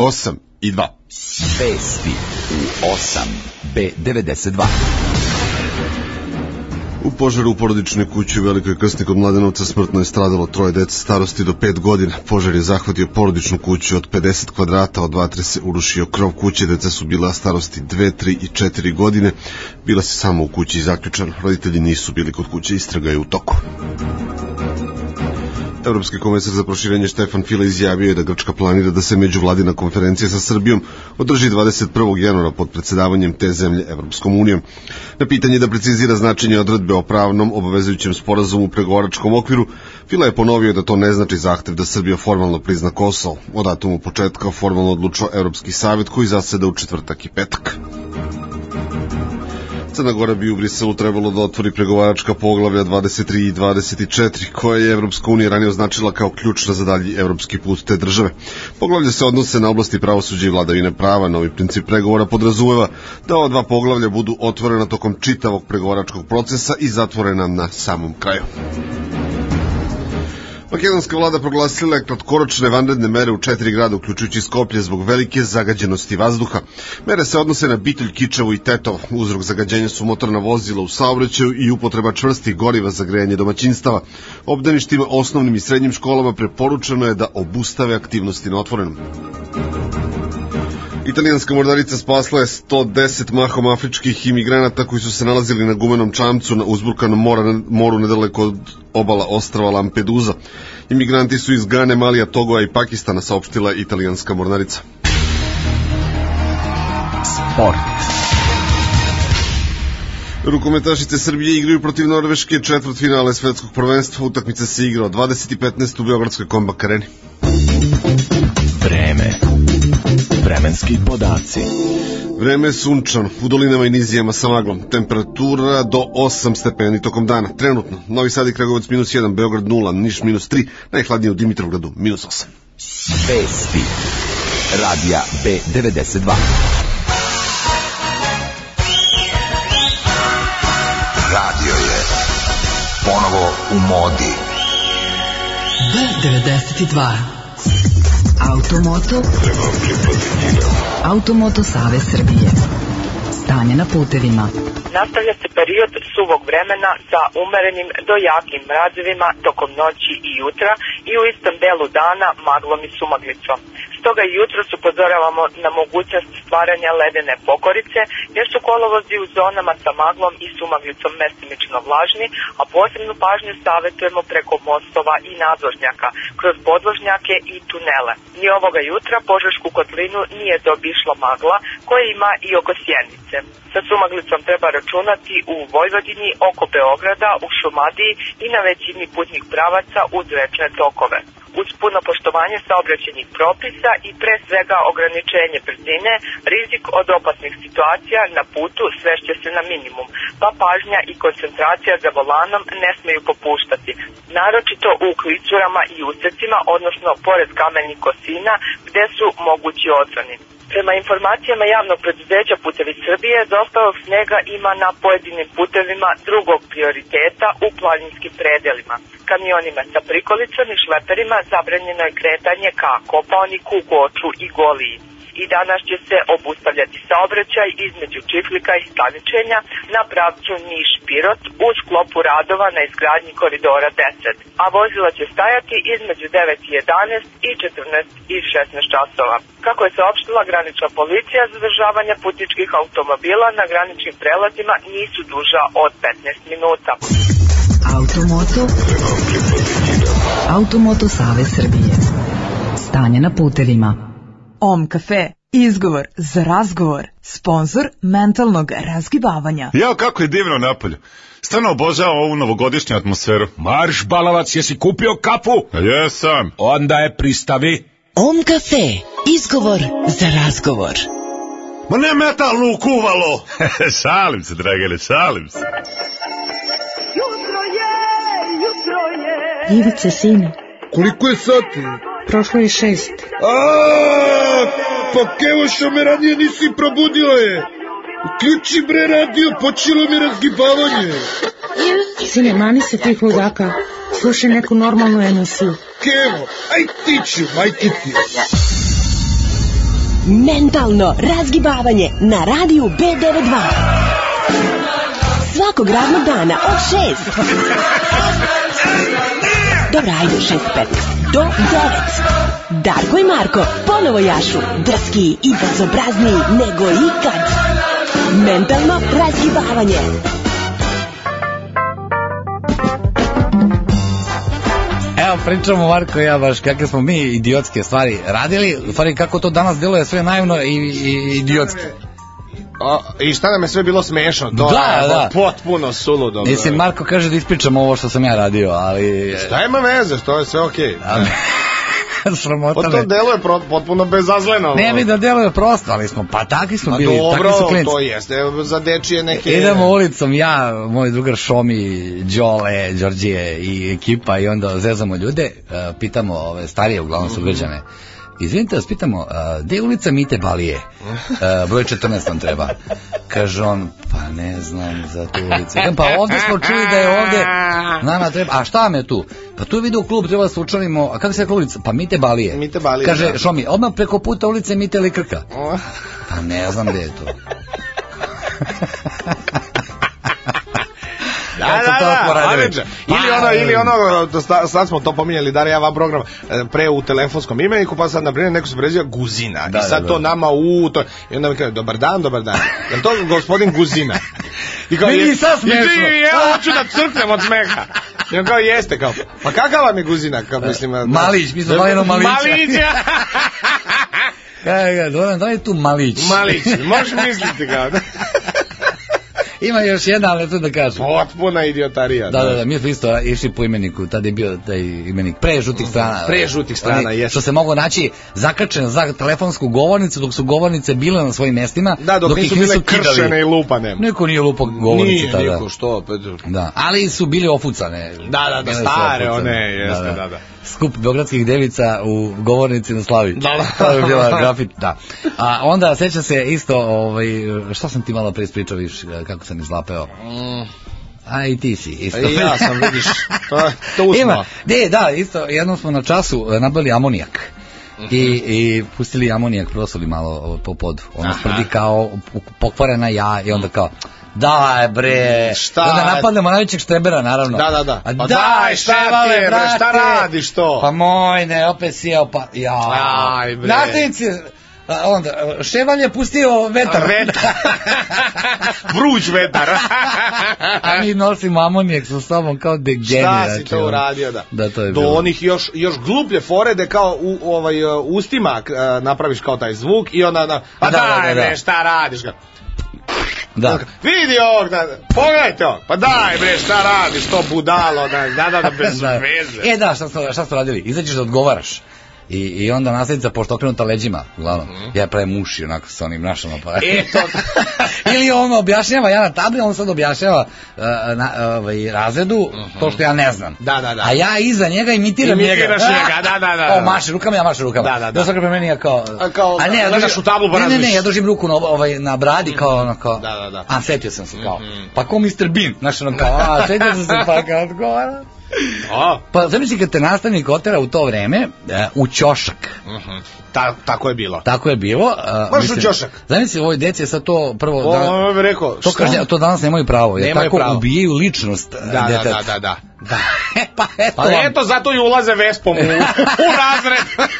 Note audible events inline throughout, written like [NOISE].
8 i 2. Vesti u 8 B92. U požaru u porodičnoj kući u Velikoj Krsni kod Mladenovca smrtno je stradalo troje dece starosti do 5 godina. Požar je zahvatio porodičnu kuću od 50 kvadrata, od vatre se urušio krov kuće, deca su bila starosti 2, 3 i 4 godine. Bila se samo u kući zaključan, roditelji nisu bili kod kuće, istraga je u toku. Evropski komesar za proširenje Štefan Fila izjavio je da Grčka planira da se međuvladina konferencija sa Srbijom održi 21. januara pod predsedavanjem te zemlje Evropskom unijom. Na pitanje da precizira značenje odredbe o pravnom obavezujućem sporazumu u pregovoračkom okviru, Fila je ponovio da to ne znači zahtev da Srbija formalno prizna Kosovo. O datumu početka formalno odlučao Evropski savjet koji zaseda u četvrtak i petak. Crna Gora bi u Briselu trebalo da otvori pregovaračka poglavlja 23 i 24, koje je Evropska unija ranije označila kao ključna za dalji evropski put te države. Poglavlja se odnose na oblasti pravosuđa i vladavine prava. Novi princip pregovora podrazumeva da ova dva poglavlja budu otvorena tokom čitavog pregovaračkog procesa i zatvorena na samom kraju. Makedonska vlada proglasila je kratkoročne vanredne mere u četiri grada, uključujući Skoplje, zbog velike zagađenosti vazduha. Mere se odnose na Bitelj, Kičevo i Tetovo. Uzrok zagađenja su motorna vozila u saobraćaju i upotreba čvrstih goriva za grejanje domaćinstava. Obdaništima, osnovnim i srednjim školama preporučeno je da obustave aktivnosti na otvorenom. Italijanska mordarica spasla je 110 mahom afričkih imigranata koji su se nalazili na gumenom čamcu na uzburkanom mora, moru nedaleko od obala ostrava Lampedusa. Imigranti su iz Gane, Malija, Togoa i Pakistana, saopštila italijanska mornarica. Sport. Rukometašice Srbije igraju protiv Norveške četvrt finale svetskog prvenstva. Utakmica se igra od 20.15 u Beogradskoj kombak areni. Vreme. Vremenski podaci. Vreme je sunčano, u dolinama i nizijama sa maglom. Temperatura do 8 stepeni tokom dana. Trenutno, Novi Sad i Kragovac minus 1, Beograd 0, Niš minus 3, najhladnije u Dimitrovgradu minus 8. Vesti. Radija B92. Radio je ponovo u modi. B92. Automoto. Automoto Save Srbije. Stanje na putevima. Nastavlja se period suvog vremena sa umerenim do jakim mrazevima tokom noći i jutra i u istom delu dana maglom i sumaglicom. Stoga i jutro upozoravamo na mogućnost stvaranja ledene pokorice, jer su kolovozi u zonama sa maglom i sumaglicom mestimično vlažni, a posebnu pažnju savjetujemo preko mostova i nadvožnjaka, kroz podvožnjake i tunele. Ni ovoga jutra Požešku kotlinu nije dobišla magla, koja ima i oko Sjenice. Sa sumaglicom treba računati u Vojvodini, oko Beograda, u Šumadiji i na većini putnih pravaca uz rečne tokove uz puno poštovanje saobraćenih propisa i pre svega ograničenje brzine, rizik od opasnih situacija na putu svešće se na minimum, pa pažnja i koncentracija za volanom ne smeju popuštati, naročito u klicurama i usecima, odnosno pored kamenih kosina, gde su mogući odzvani. Prema informacijama javnog preduzeća Putevi Srbije, dostavog snega ima na pojedinim putevima drugog prioriteta u planinskim predelima. Kamionima sa prikolicom i šleperima zabranjeno je kretanje ka Kopaoniku, Goču i Goliji i danas će se obustavljati saobraćaj između Čiflika i Staničenja na pravcu Niš-Pirot u sklopu radova na izgradnji koridora 10, a vozila će stajati između 9 i 11 i 14 i 16 časova. Kako je saopštila granična policija, zadržavanja putničkih automobila na graničnim prelazima nisu duža od 15 minuta. Automoto. Automoto Save Srbije. Stanje na putevima. Om kafe. Izgovor za razgovor. Sponsor mentalnog razgibavanja. Jao, kako je divno napolju. Stvarno obožavam ovu novogodišnju atmosferu. Marš, balavac, jesi kupio kafu? Jesam. Onda je pristavi. Om kafe. Izgovor za razgovor. Ma ne metalnu kuvalo. šalim se, dragane, šalim se. Jutro je, jutro je. Ivice, sine. Koliko je sati? Prošlo je šest. A, pa kevo što me ranije nisi probudila je. Uključi bre radio, počelo mi razgibavanje. Sine, mani se tih ludaka. Slušaj neku normalnu emisiju. Kevo, aj ti ću, majke ti. Mentalno razgibavanje na radiju B92. Svakog radnog dana od 6. Dobro, ajde, 6.15. Do 9. Darko i Marko ponovo jašu. Drski i bezobrazniji nego ikad. Mentalno razgibavanje. Evo pričamo Marko i ja baš kakve smo mi idiotske stvari radili, u stvari kako to danas deluje sve naivno i, i idiotski. O, I šta nam je sve bilo smešno? To Da, je da. potpuno suludo. Mislim, Marko kaže da ispričam ovo što sam ja radio, ali... Šta ima veze, što je sve okej. [LAUGHS] Sramota Pa me. to deluje pro- potpuno bezazleno. Ne bi da deluje prosto, ali smo, pa takvi smo Ma bili, dobro, takvi su klinci. to jeste za dečije neke... Idemo ulicom, ja, moj drugar Šomi, Đole, Đorđije i ekipa i onda zezamo ljude, e, pitamo ove starije, uglavnom su građane. Izvinite, vas pitamo, a, gde je ulica Mite Balije? E, broj 14 nam treba. Kaže on, pa ne znam za tu ulicu. Kažem, Pa ovde smo čuli da je ovde, nama treba, a šta vam je tu? Pa tu je video klub, treba da se učlanimo, a kako se rekla ulica? Pa Mite Balije. Mite Balije, Kaže, da. Šomi, odmah preko puta ulice Mite Likrka. Pa ne znam gde je to. [LAUGHS] Da, Kad su da, toliko da, radili. odlično. Pa, Ili ono, ili ono, sad smo to pominjali, Darija van program, e, pre u telefonskom imeniku, pa sad, na primjer, neko se preziva Guzina. Da, I sad da, to da. nama u, to, i onda mi kaže, dobar dan, dobar dan. Je to gospodin Guzina? [LAUGHS] I Meni je- i sad smešno. i ja hoću da crknem od smeha. I on kao, jeste, kao, pa kakav vam je Guzina? Kao, mislim, da- Malić, mi smo zvali jednog Malića. Malića. Kaj [LAUGHS] ga, Doran, da je tu Malić? Malić, možeš misliti kao. [LAUGHS] Ima još jedna, ali to da kažem. Potpuna idiotarija. Da, da, da, mi smo isto išli po imeniku, tada je bio taj imenik pre žutih strana. Pre žutih strana, Oni jeste. Što se moglo naći zakačen za telefonsku govornicu, dok su govornice bile na svojim mestima. Da, dok, ih nisu bile kidali. kršene i lupane. Niko nije lupao govornice Nije tada. niko, što? Pa, Da, ali su bili ofucane. Da, da, da, Bile stare one, jeste, da, da. Skup beogradskih devica u govornici na Slavi. Da, da. To je bila grafit, da. A onda seća se isto, ovaj, šta sam ti malo pre ispričao, viš, kako sam izlapeo. A i ti si isto. I ja sam, vidiš, to, to [LAUGHS] usmo. Ima, de, da, isto, jednom smo na času e, nabili amonijak. I, I pustili amonijak, prosuli malo po podu. Ono Aha. smrdi kao pokvarena ja i onda kao, daj bre, Šta? I onda napadnemo najvećeg štrebera, naravno. Da, da, da. Pa daj, daj, šta Ševale, ti je, bre, šta radiš to? Pa moj, ne, opet sjeo, pa, ja. Aj, bre. Nastavnici, onda, Ševal je pustio vetar. Vetar. [LAUGHS] Vruć vetar. [LAUGHS] a mi nosimo amonijak sa sobom kao degenirači. Šta si to ono. uradio, da? Da, to je Do bilo. onih još, još gluplje fore da kao u ovaj, ustima napraviš kao taj zvuk i onda, na, pa Da, da, daj da, da. bre, šta radiš ga? Da. Vidi ovog, da, pogledajte ovog, pa daj bre, šta radiš, to budalo, da, da, da, da bez [LAUGHS] Da. veze. E da, šta smo, šta smo radili? Izađeš da odgovaraš. I, I onda nasljednica, pošto okrenuta leđima, uglavnom, ja pravim uši onako sa onim našama. Pa. Mhm. E, to, [LAUGHS] Ili on objašnjava, ja na tabli, on sad objašnjava uh, na, ovaj, razredu to što ja ne znam. Mhm. Da, da, da. A ja iza njega imitiram njega. Imitiraš njega, da, da, da. [LAUGHS] Kao maše rukama, ja mašem rukama. Da, da, da. Da, prema meni ja kao... A kao, ja gledaš u tablu pa Ne, ne, ne, ja držim ruku na, ovaj, na bradi kao ono kao... Da, da, da. A, setio sam se kao. Pa ko Mr. Bean, znaš ono kao, a, setio sam se pa kao odgovara. A, Pa zamisli kad te nastavnik otera u to vreme e, u ćošak. ta, tako je bilo. Tako je bilo. e, Baš mislim, u ćošak. Zamisli ovoj deci je sad to prvo... O, dan- on bi rekao, to, kažnja, to danas nemaju pravo. Jer Nemaju tako pravo. ubijaju ličnost e, Da, da, deteta. da, da, da. [LAUGHS] Da. E, pa eto Pa eto, zato i ulaze vespom u, u razred. [LAUGHS]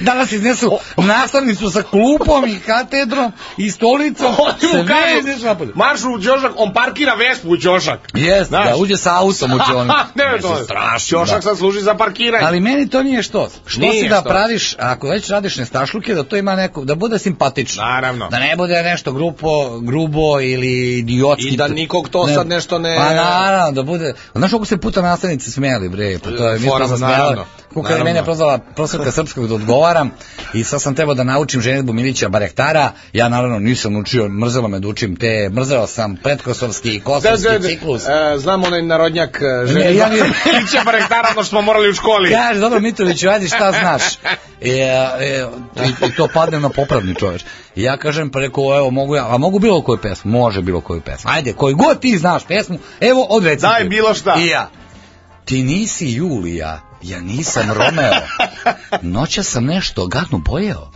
Danas iznesu nastavnicu sa klupom i katedrom i stolicom. Sve iznesu napolje. marš u Ćošak, on parkira vespu u Ćošak. Jeste, Znaš? da uđe sa autom u [LAUGHS] čovjek. ne, to je strašno. Ćošak da. sad služi za parkiranje. Ali meni to nije što. Što Nije si da što. praviš, ako već radiš nestašluke, da to ima neko, da bude simpatično. Naravno. Da ne bude nešto grupo, grubo ili idiotski. I da nikog to sad nešto ne- Pa naravno, da bude... Znaš koliko se puta nastavnici smijali, bre? Pa to je, mi smo se smijali. Koliko je mene prozvala profesorka srpskog da odgovaram i sad sam trebao da naučim ženitbu Milića Barektara. Ja naravno nisam učio, mrzelo me da učim te, mrzeo sam pretkosovski i Da, kosovski da, da, ciklus. e, znam onaj narodnjak e. Ne, ja ni- [LAUGHS] Iće barektara, ono što smo morali u školi. Kaže, dobro Mitroviću, ajde šta znaš. E, e, i, I to padne na popravni čoveč. I ja kažem, pa rekao, evo, mogu ja, a mogu bilo koju pesmu? Može bilo koju pesmu. Ajde, koji god ti znaš pesmu, evo, odreci. Daj bilo šta. I ja. Ti nisi Julija, ja nisam Romeo. Noća sam nešto gadno pojeo.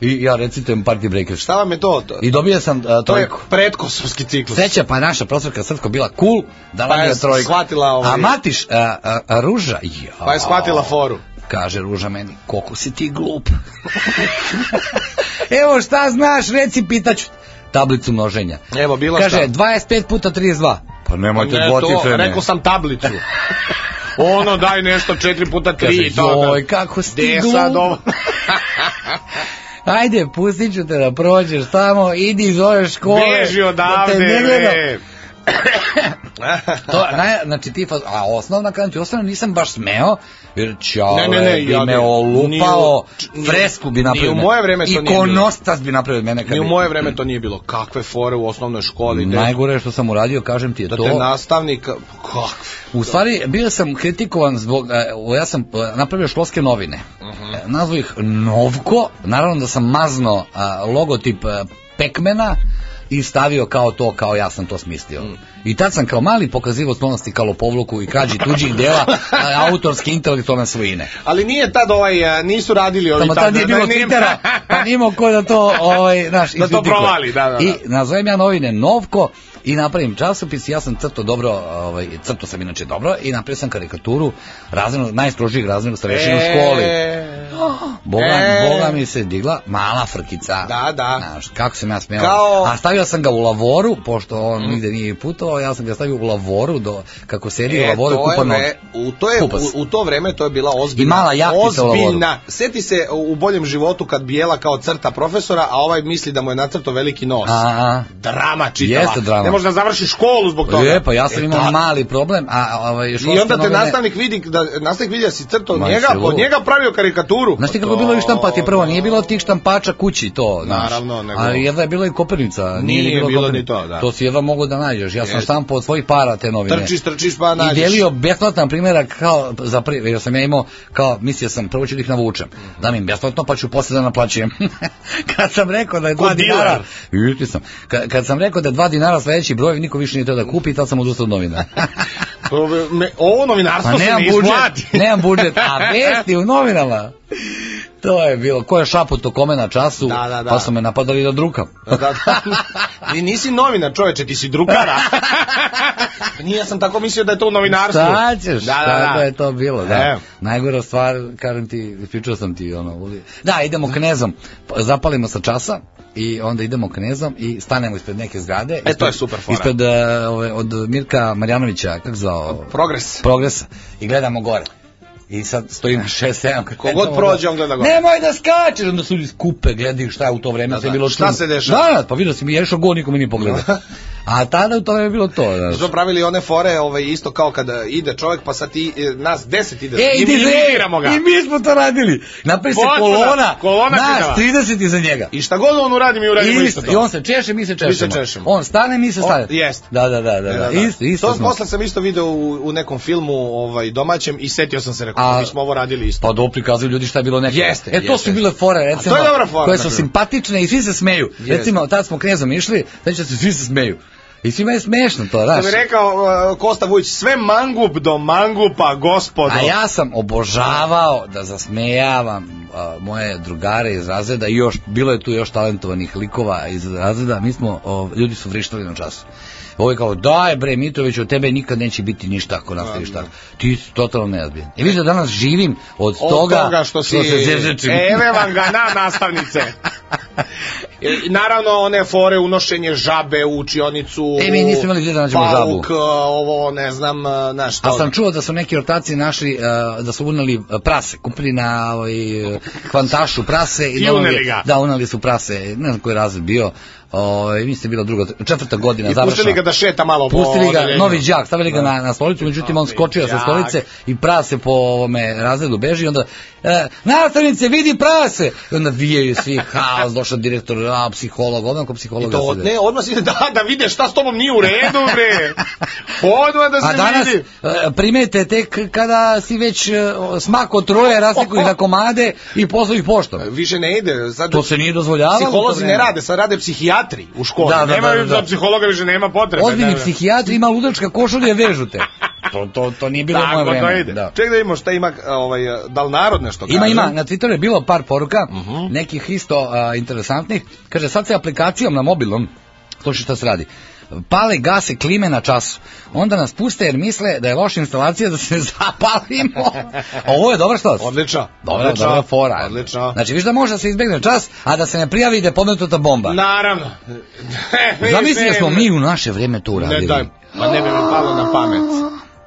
I ja recitujem Party Breakers. Šta vam je to? To, I dobio sam uh, to je trojku. predkosovski ciklus. Sreća, pa je naša profesorka srpsko bila cool, dala Pa mi je trojku. shvatila ovaj- A Matiš, a, a, a, Ruža, ja. Pa je shvatila foru. Kaže Ruža meni, koliko si ti glup. [LAUGHS] Evo šta znaš, reci, pitaću tablicu množenja. Evo, bilo Kaže, šta. 25 puta 32. Pa nemojte Ne, dvocifrene. rekao sam tablicu. [LAUGHS] ono, daj nešto, četiri puta tri. Kaže, to, da. joj, kako si ti sad ovo? [LAUGHS] Ajde, pustit ću te da prođeš tamo, idi iz ove škole. Beži odavde, da te ne gledam. To, naj, znači ti, faz- a osnovna kada ti osnovna nisam baš smeo, jer čale Ne, ne, ne, bi ja me olupao, ni u- fresku bi ni napravio. u od moje vreme to nije bilo. konostas bi napravio od mene. kad Ni u moje vreme to nije bilo. Kakve fore u osnovnoj školi. gde- Najgore što sam uradio, kažem ti je Da to. te nastavnik... Kakve? U stvari, bio sam kritikovan zbog, e, ja sam e, napravio školske novine. Mhm. E, Nazvao ih Novko, naravno da sam mazno logotip Pekmena i stavio kao to, kao ja sam to smislio. Mm. I tad sam kao mali pokazivao sklonosti ka lopovluku i krađi tuđih dela autorske intelektualne svojine. Ali nije tad ovaj, a, nisu radili ovi Samo tad nije bilo da, nije- Twittera, pa nimao ko da to, ovaj, [LAUGHS] naš, Da to provali, da, da, da. I nazovem ja novine Novko i napravim časopis, ja sam crto dobro, ovaj, crto sam inače dobro i napravio sam karikaturu razrednog, najstrožijeg razrednog starešina u školi. E, Boga, E. Boga mi se digla mala frkica. Da, da. Znaš, kako sam ja smeo. Kao- A stavio sam ga u lavoru, pošto on nigde nije putovao, ja sam ga stavio u lavoru, do, kako sedi u E, lavoru, to je kupa noge. u to je u, u to vreme to je bila ozbiljna I mala jahtica u lavoru. seti se u boljem životu kad bijela kao crta profesora a ovaj misli da mu je nacrtao veliki nos A, a. drama čitava Jeste drama. Ne može da završi školu zbog toga Je, pa ja sam E, imao da. mali problem, a ovaj i školske onda te nastavnik vidi da nastavnik vidi da si crtao Ma, njega od njega pravio karikaturu Znaš ti kako je bilo i štampati prvo, nije bilo tih štampača kući to, znaš. Naravno, nego- A jedva je bilo i Kopernica. Nije ni bilo Kopernica. ni to, da. To si jedva mogu da nađeš. Ja sam Jeste. štampao od svojih para te novine. trčiš trčiš pa I nađeš delio besplatan primjerak kao za pri, jer sam ja imao kao mislio sam prvo ću da ih navučem. Dam im besplatno pa ću posle da naplaćujem. [LAUGHS] kad sam rekao da je Ko dva diler. dinara, Juti sam. Kad, kad sam rekao da je dva dinara sledeći broj, niko više nije to da kupi, tad sam odustao od novina. [LAUGHS] Me- ovo novinarstvo Pa se ne isplati [LAUGHS] nemam budžet, a [LAUGHS] vesti u novinama. To je bilo, ko je šaputo kome na času, Da, da, da. pa su me napadali da drukam. Da, da. Ti nisi novinar, čoveče, ti si drukara. Nije, sam tako mislio da je to u novinarstvu. Šta ćeš, Da, da, tako da. je to bilo, da. E. Najgora stvar, kažem ti, ispričao sam ti ono. Da, idemo knezom, Pa, zapalimo sa časa i onda idemo knezom i stanemo ispred neke zgrade. E, to je super fora. Ispred e, ove, od Mirka Marjanovića, kako zvao? Progres. Progresa. I gledamo gore. I sad stoji na 6-7. Kogod prođe, on gleda gore. Nemoj da skačeš, onda su ljudi skupe, gledaju šta je u to vreme Da, sve da. bilo Šta se dešava? Da, pa vidio si mi, ja išao go, niko mi nije pogledao. [LAUGHS] A tada u to vreme je bilo to, znaš. Su pravili one fore, ovaj, isto kao kada ide čovjek, pa sad ti, e, nas deset ide. E, i mi imitiramo ga. I mi smo to radili. Napravi se kolona, kolona nas čitava. 30 iza njega. I šta god on uradi, mi uradimo I, isto to. I on se češe, mi se češemo. češemo. On stane, mi se O, stavimo. jest. Da, da, da, da, E, da. Isto, isto to smo. posle sam isto video u, u nekom filmu ovaj, domaćem i setio sam se, rekao, A- mi smo ovo radili isto. Pa do prikazuju ljudi šta je bilo nekada. Jeste, E to jeste. su bile fore, recimo. to je dobra fora, Koje su simpatične i svi se smeju. Jeste. Recimo, tad smo knezom išli, znači se svi se smeju. I svima je smešno to, Da znaš. bi rekao uh, Kosta Vujić, sve mangup do mangupa, gospodo. A ja sam obožavao da zasmejavam a, moje drugare iz razreda i još, bilo je tu još talentovanih likova iz razreda, mi smo, o, ljudi su vrištali na času. Ovo je kao, daj bre Mitrović, od tebe nikad neće biti ništa ako nastaviš tako. Ti si totalno neozbiljan. I vidiš da danas živim od, Od toga, toga što si... se zezečim. Eve vam ga na nastavnice. [LAUGHS] I, naravno, one fore, unošenje žabe u učionicu. E, mi nismo imali gdje da nađemo žabu. pauk, ovo, ne znam, uh, znaš, to. A sam čuo da su neki ortaci našli, da su uneli uh, prase, kupili na ovaj, kvantašu prase i, I uneli ga. Da, uneli su prase, ne znam koji razred bio, ovaj, mislim da je bila druga, četvrta godina I završena. pustili ga da šeta malo po Pustili ga, odeljenju. novi đak, stavili ga na, na stolicu, međutim on skočio sa stolice i prase po ovome razredu beži i onda e, nastavnice vidi prase i onda vijaju svi [LAUGHS] haos, došao direktor, a, psiholog, odmah ko I psihologa to, se- ne, odmah si da, da vide šta s tobom nije u redu, bre. Odmah da se A danas vidi. e, primete tek kada si već e, smako troje, rasliku ih na komade i poslao ih poštom. Više ne ide. Sad, To se nije dozvoljavalo. Psiholozi ne rade, sad rade psihijatri u školi. Da, da, nema da, da, da. za psihologa više nema potrebe. Ozbiljni Ne, ne. psihijatri ima ludačka košulja, vežu te. [LAUGHS] to, to, to nije bilo Tako moje to vreme. ide. Da. Ček da vidimo šta ima, ovaj, da li narod nešto kaže? Ima, ima, na Twitteru je bilo par poruka, Mhm. nekih isto a, interesantnih. Kaže, sad se aplikacijom na mobilnom, slušaj šta se radi, pale gase klime na času. Onda nas puste jer misle da je loša instalacija da se [LAUGHS] zapalimo. Ovo je dobro što? Odlično. Dobra, odlično, dobra fora. Odlično. Znači, viš da može da se izbegne čas, a da se ne prijavi da je podmetnuta bomba. Naravno. [LAUGHS] Zamisli da smo Ne, mi u naše vrijeme to Ne uradili. daj, pa ne bi mi palo na pamet.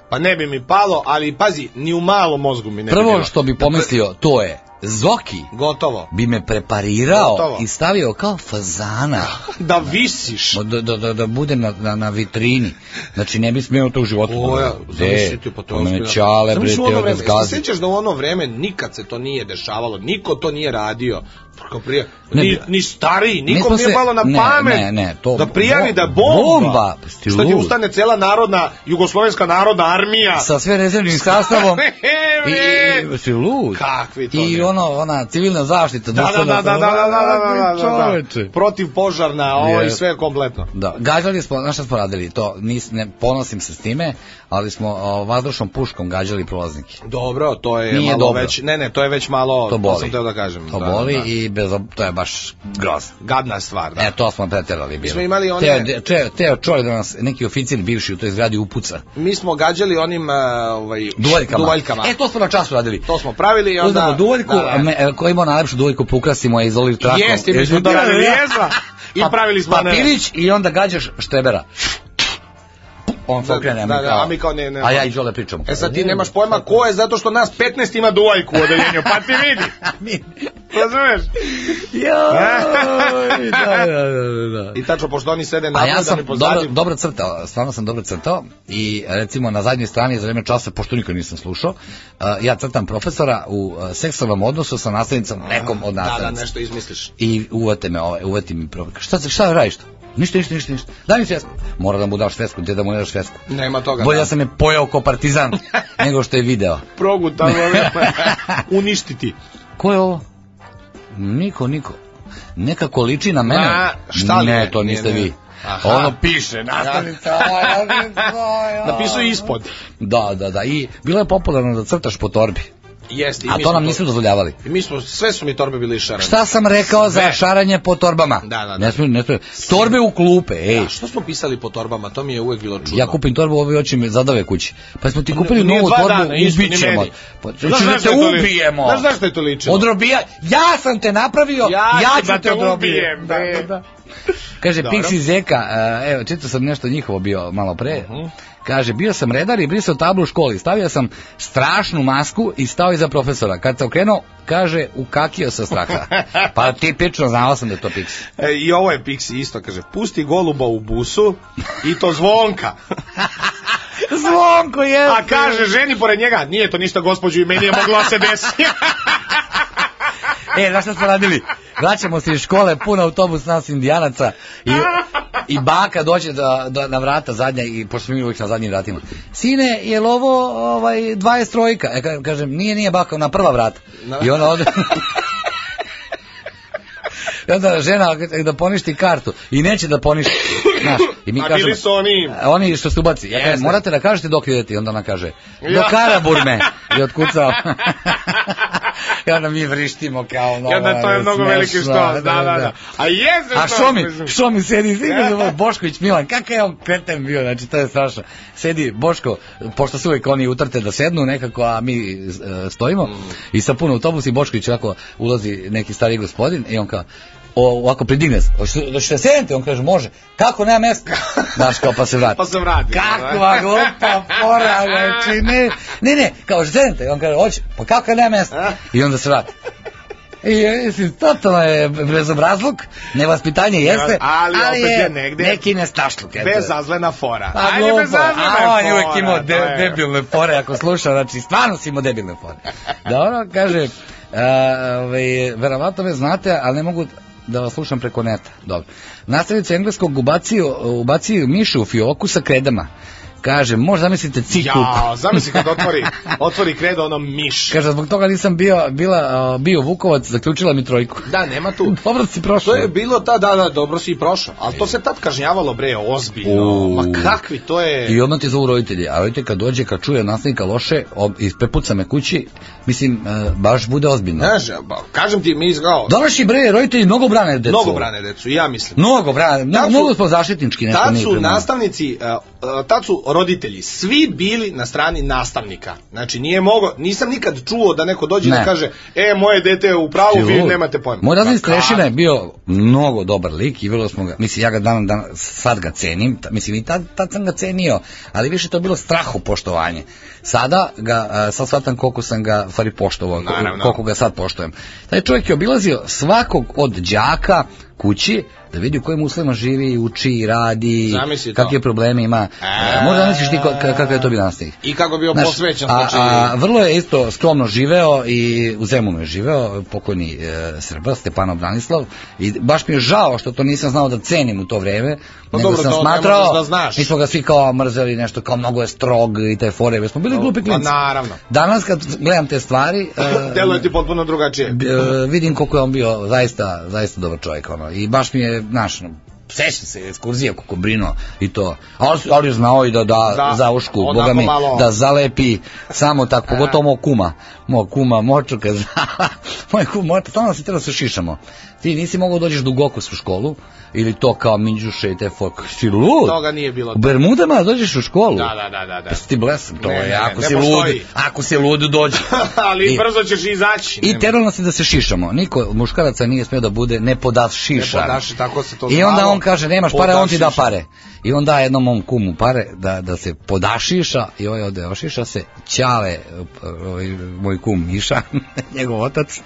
Pa ne bi mi palo, ali pazi, ni u malom mozgu mi ne bi Prvo bilo. što bi pomislio, to je Zoki Gotovo. bi me preparirao Gotovo. i stavio kao fazana. [LAUGHS] Da visiš. Da, da, da, da bude na, na, na vitrini. Znači ne bi smio to u životu. O, ja, Gde? zamislite, pa to me čale, bre, ono teo da vreme, zgazi. Se sjećaš da u ono vreme nikad se to nije dešavalo, niko to nije radio. Kao prije, Ne, ni, ni stariji, nikom nije palo na ne, pamet ne, ne, to- da prijavi bo- da bomba. bomba, Što ti ustane cela narodna, jugoslovenska narodna armija. Sa sve rezervnim sastavom. [LAUGHS] I, si lud. Kakvi to I ono, ona civilna zaštita. Da, da, da, da, da, da, da, da, da, da, Čoveče. da. Protiv požarna, ovo i sve kompletno. Da, gađali smo, znaš šta smo radili, to nis, ne ponosim se s time, ali smo o, vazdušnom puškom gađali prolaznike. Dobro, to je Nije malo dobro. već, ne, ne, to je već malo, To boli. sam teo da kažem. To da, boli da. i bez, ob- to je baš grozno. Gadna stvar, da. E, to smo preterali bilo. smo imali one- Teo, teo, teo čovjek da nas neki oficir bivši u toj zgradi upuca. Mi smo gađali onim uh, ovaj, Duvaljkama. duvaljkama. E, to smo na času radili. To smo pravili i onda... Uzmemo duvaljku, Da, da. me, ko ima najlepšu duvaljku, pokrasimo je izolir trakom. Jeste, mi smo to radili, jesmo. I Pa- pravili smo one- Papirić i onda gađaš štrebera. On se Da, okrene, a mi da, da, kao- a mi kao ne, ne. A ja i Đole pričamo. E sad ti nemaš pojma ko je, zato što nas 15 ima duvaljku u odeljenju, pa ti vidi. [LAUGHS] Razumeš? Joj, da, da, da, da. I tačno, pošto oni sede A ja sam napredani dobro, dobro crtao, stvarno sam dobro crtao i recimo na zadnjoj strani za vreme časa, pošto nikad nisam slušao, ja crtam profesora u seksualnom odnosu sa nastavnicom nekom od Da, da, nastavnica. nešto izmisliš. I uvate me, ovaj, uvati mi profesor. Šta, se- šta radiš to? Ništa, ništa, ništa, ništa. Daj mi svesku. Mora da mu daš svesku, gdje da mu ne daš svesku. Nema toga. Bolje da. da sam je pojao ko partizan [LAUGHS] nego što je video. Progutao [LAUGHS] uništiti. Ko je ovo? Niko, niko. Nekako liči na mene. Ma, šta li ne, to niste ne. vi. Aha. Ono piše, nastavnica. [LAUGHS] Napisao je ispod. Da, da, da. I bilo je popularno da crtaš po torbi. Jeste, i A mi to nam nisu dozvoljavali. I mi smo, sve su mi torbe bili išarane. Šta sam rekao za Sve. šaranje po torbama? Da, da, da. Ne smiju, ne smiju. Torbe u klupe, ej. A što smo pisali po torbama, to mi je uvek bilo čudno. Ja kupim torbu, ovi oči me zadave kući. Pa smo ti kupili Nije novu torbu, dana, isto, ni ubit ćemo. meni. Pa, Znaš ćemo da te ubijemo. Znaš zašto je to ličilo? Odrobija, ja sam te napravio, ja, Ja ću da te odrobijem. Da, da, da. Kaže. Pixi Zeka, uh, evo, čitao sam nešto njihovo bio malo pre. Kaže, bio sam redar i brisao tablu u školi. Stavio sam strašnu masku i stao iza profesora. Kad se okrenuo, kaže, ukakio sa straha. Pa tipično, znao sam da je to Pixi. E, I ovo je Pixi isto, kaže, pusti goluba u busu i to zvonka. [LAUGHS] Zvonko je. A kaže ženi pored njega, nije to ništa gospođu i meni je moglo se desiti. [LAUGHS] E, znaš šta smo radili? Vraćamo se iz škole, pun autobus nas indijanaca i, i baka dođe da, da, na vrata zadnja, i pošto mi uvijek na zadnjim vratima. Sine, je li ovo ovaj, 20 trojka? E, ka- kažem, nije, nije baka, na prva vrata. I ona ode... I onda žena da poništi kartu i neće da poništi. Znaš, i mi A kažemo, bili su oni... oni što se ubaci. Ja kažem, morate da kažete dok idete. I onda ona kaže, do. Karaburme. I otkucao. [LAUGHS] I onda mi vrištimo kao ono. I onda to je mnogo veliki smešno, štos, da, da, da. A jeste A što- što mi, što mi sedi, sedi [LAUGHS] Bošković Milan, kakav je on kreten bio, znači to je strašno. Sedi Boško, pošto su uvijek oni utrte da sednu nekako, a mi e, stojimo, i sa puno autobus i Bošković ovako ulazi neki stari gospodin i on kao, ovako pridigne se, hoćete da ćete sednete, on kaže može, kako nema mesta, [LAUGHS] znaš kao pa se vrati. Pa se vrati. Kakva glupa fora, znači ne, ne, ne, kao sednete, on kaže hoće, pa kako nema mesta, i onda se vrati. I mislim, totalno je bezobrazluk, nevaspitanje jeste, ali opet je negde- neki nestašluk. eto. Bezazlena fora. Pa Ajde, glupo, bezazlena a on je fora, imao to de, je. debilne fore, ako sluša, znači stvarno si imao debilne fore. Dobro, kaže, a, ovaj, verovatno me znate, ali ne mogu da vas slušam preko neta. Dobro. Nastavnica engleskog ubacio, ubacio mišu u fioku sa kredama. Kaže, možda zamislite ciklu. Ja, zamisli kad otvori, [LAUGHS] otvori kredo ono miš. Kaže, zbog toga nisam bio, bila, bio Vukovac, zaključila mi trojku. Da, nema tu. [LAUGHS] Dobro si prošao. To je bilo ta, da, da, dobro si i prošao. Ali to se tad kažnjavalo, bre, ozbiljno. U. Ma kakvi, to je... I odmah ti zovu roditelji, a roditelj kad dođe, kad čuje nastavnika loše, ob, isprepuca me kući, mislim, e, baš bude ozbiljno. Znaš, ba, kažem ti, mi izgao... Današnji bre, roditelji mnogo brane decu. Mnogo brane decu, ja mislim. Mnogo brane, mnogo, mnogo smo zaštitnički nešto Tad su nastavnici, uh, tad su roditelji, svi bili na strani nastavnika. Znači, nije mogo, nisam nikad čuo da neko dođe Ne. da kaže, e, moje dete je u pravu, vi nemate pojma. Moj razrednik Pa, Strešina je bio mnogo dobar lik i vrlo smo ga, mislim, ja ga dan, dan, sad ga cenim, mislim, i tad, tad sam ga cenio, ali više to je bilo straho poštovanje. Sada ga, sad shvatam koliko sam ga, stvari, poštovao, Naravno. koliko ga sad poštujem. Taj čovjek je obilazio svakog od đaka kući, da vidi u kojim uslovima živi, uči, radi, kakve probleme ima. E. Možda misliš ti ko- ka- kakav je to bio nastavnik? I kako bio Znaš, posvećen a, a, vrlo je isto skromno živeo i u Zemunu je živeo, pokojni e, Srba, Stepano Branislav, i baš mi je žao što to nisam znao da cenim u to vreme, Pa nego dobro, sam to smatrao, da znaš. mi smo ga svi kao mrzeli, nešto kao mnogo je strog i te fore, jer smo bili glupi Pa klinci. naravno. Danas kad gledam te stvari, [LAUGHS] e, Deluje ti potpuno drugačije. e, vidim koliko je on bio zaista, zaista dobar čovjek, ono, i baš mi je, znaš, sećam se ekskurzija koliko brinuo i to. Ali, ali znao i da da, Da, za ušku, boga mi, malo- da zalepi samo tako, [LAUGHS] pogotovo mog kuma. Mog kuma Močuka, [LAUGHS] moj kum Močuka, stalno se treba da se šišamo. Ti nisi mogao dođeš do Gokus u školu, ili to kao Minđuše i te fok, si lud. Toga nije bilo. U Bermudama dođeš u školu. Da, da, da, da. da. Ti blesan, to Ne, je, ne, ne, ako ne si lud, ako si lud dođi. [LAUGHS] Ali I- brzo ćeš izaći. I teralo nas je da se šišamo. Niko muškaraca nije smio da bude nepodavšišan. Nepodavši, tako se to I onda. On kaže, nemaš pare, on ti da pare. I on da jednom mom kumu pare da, da se podašiša i ovaj ode ošiša se. Ćale, ovaj, moj kum Miša, [LAUGHS] njegov otac,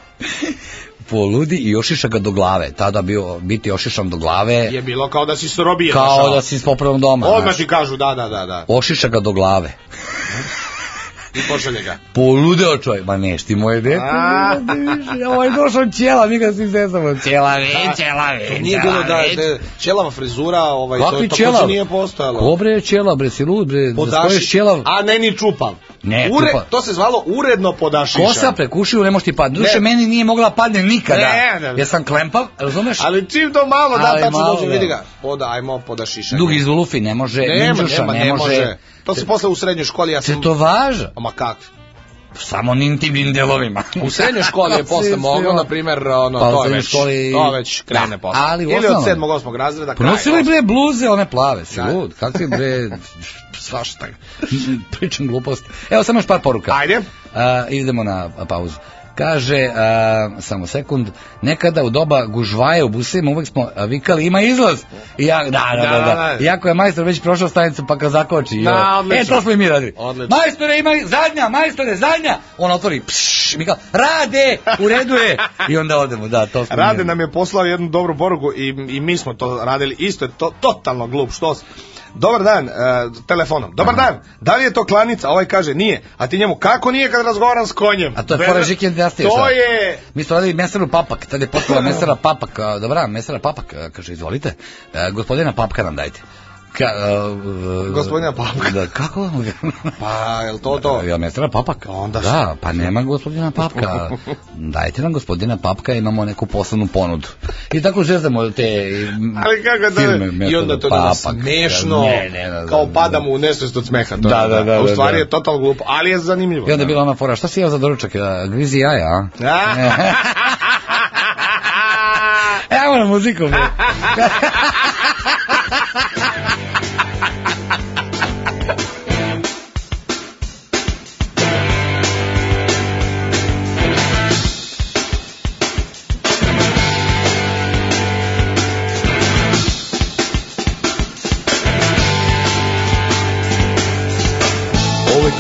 [LAUGHS] poludi i ošiša ga do glave. Tada bio biti ošišan do glave Je bilo kao da si s robije kao došao. da si s popravom doma. Odmah ti kažu, da, da, da, da. Ošiša ga do glave. [LAUGHS] I pošalje ga. Poludeo čovjek, ma neš ti moje dete. A. Ovo je došao ćela, mi ga svi zezamo. Ćela vi, ćela vi, To nije bilo da, da ćelava frizura, ovaj, to Kakvi ćelav? takođe nije postojalo. Ko bre je ćela, bre, si lud, bre, da Podaši- stojiš ćelav. A ne ni čupav. Ne, Ure, čupav. to se zvalo uredno podašišan. Kosa prekušiju, ne može ti padne. Duše, Ne. meni nije mogla padne nikada. Ne, ne. Jer sam klempav, razumeš? Ali čim to malo da, tad se dođe, da. vidi ga. Poda, ajmo, podašišanje. Dugi iz Lufi ne može, nema, ne, ne može. To se posle u srednjoj školi, ja sam... Se to važa? Ma kak? Samo intimnim delovima. U srednjoj školi je [LAUGHS] posle moglo, na primjer, ono, Pa to je već, školi- to već krene Da, posle. ali Ili od osnovnom. sedmog, osmog razreda, kraj. Nosili bre bluze, one plave, si Da. lud. Kakvi bre, svašta. [LAUGHS] Pričam glupost. Evo samo još par poruka. Ajde. A, idemo na pauzu. Kaže, a, samo sekund, nekada u doba gužvaje u busima uvek smo vikali ima izlaz. I ja, da, da, da, Da, da. da. Iako je majstor već prošao stanicu pa ga zakoči. Da. E, to smo i mi radili. Odlično. Majstore, ima zadnja, majstore, zadnja. On otvori, pšš, mi kao, rade, u redu je. I onda odemo, da, to smo Rade nam je poslao jednu dobru poruku i, i mi smo to radili. Isto je to totalno glup. Što Dobar dan, e, telefonom. Dobar dan, da li je to klanica? Ovaj kaže nije. A ti njemu, kako nije kad razgovaram s konjem? A to je fora Žikin dinastije. To je... Mi smo radili mesaru Papak, tada je postala [CLEARS THROAT] mesara Papak, dobra, mesara Papak, kaže, izvolite, e, gospodina Papka nam dajte. Ka, e, Gospodina Papka. Da, kako? Pa, je li to to? Ja, mesara Papak. Onda da, pa nema gospodina Papka. Dajte nam gospodina Papka, imamo neku poslovnu ponudu. I tako žezamo te Ali kako da firme, I onda da to Papak. smešno, Ne, ne, da, kao da, padamo u nesvest od smeha. To Da, da, da, U da, stvari da. je totalno glupo, ali je zanimljivo. I onda je bila ona fora, šta si jeo za doručak? Grizi jaja, a? A? [LAUGHS] Evo na muziku, bre. [LAUGHS]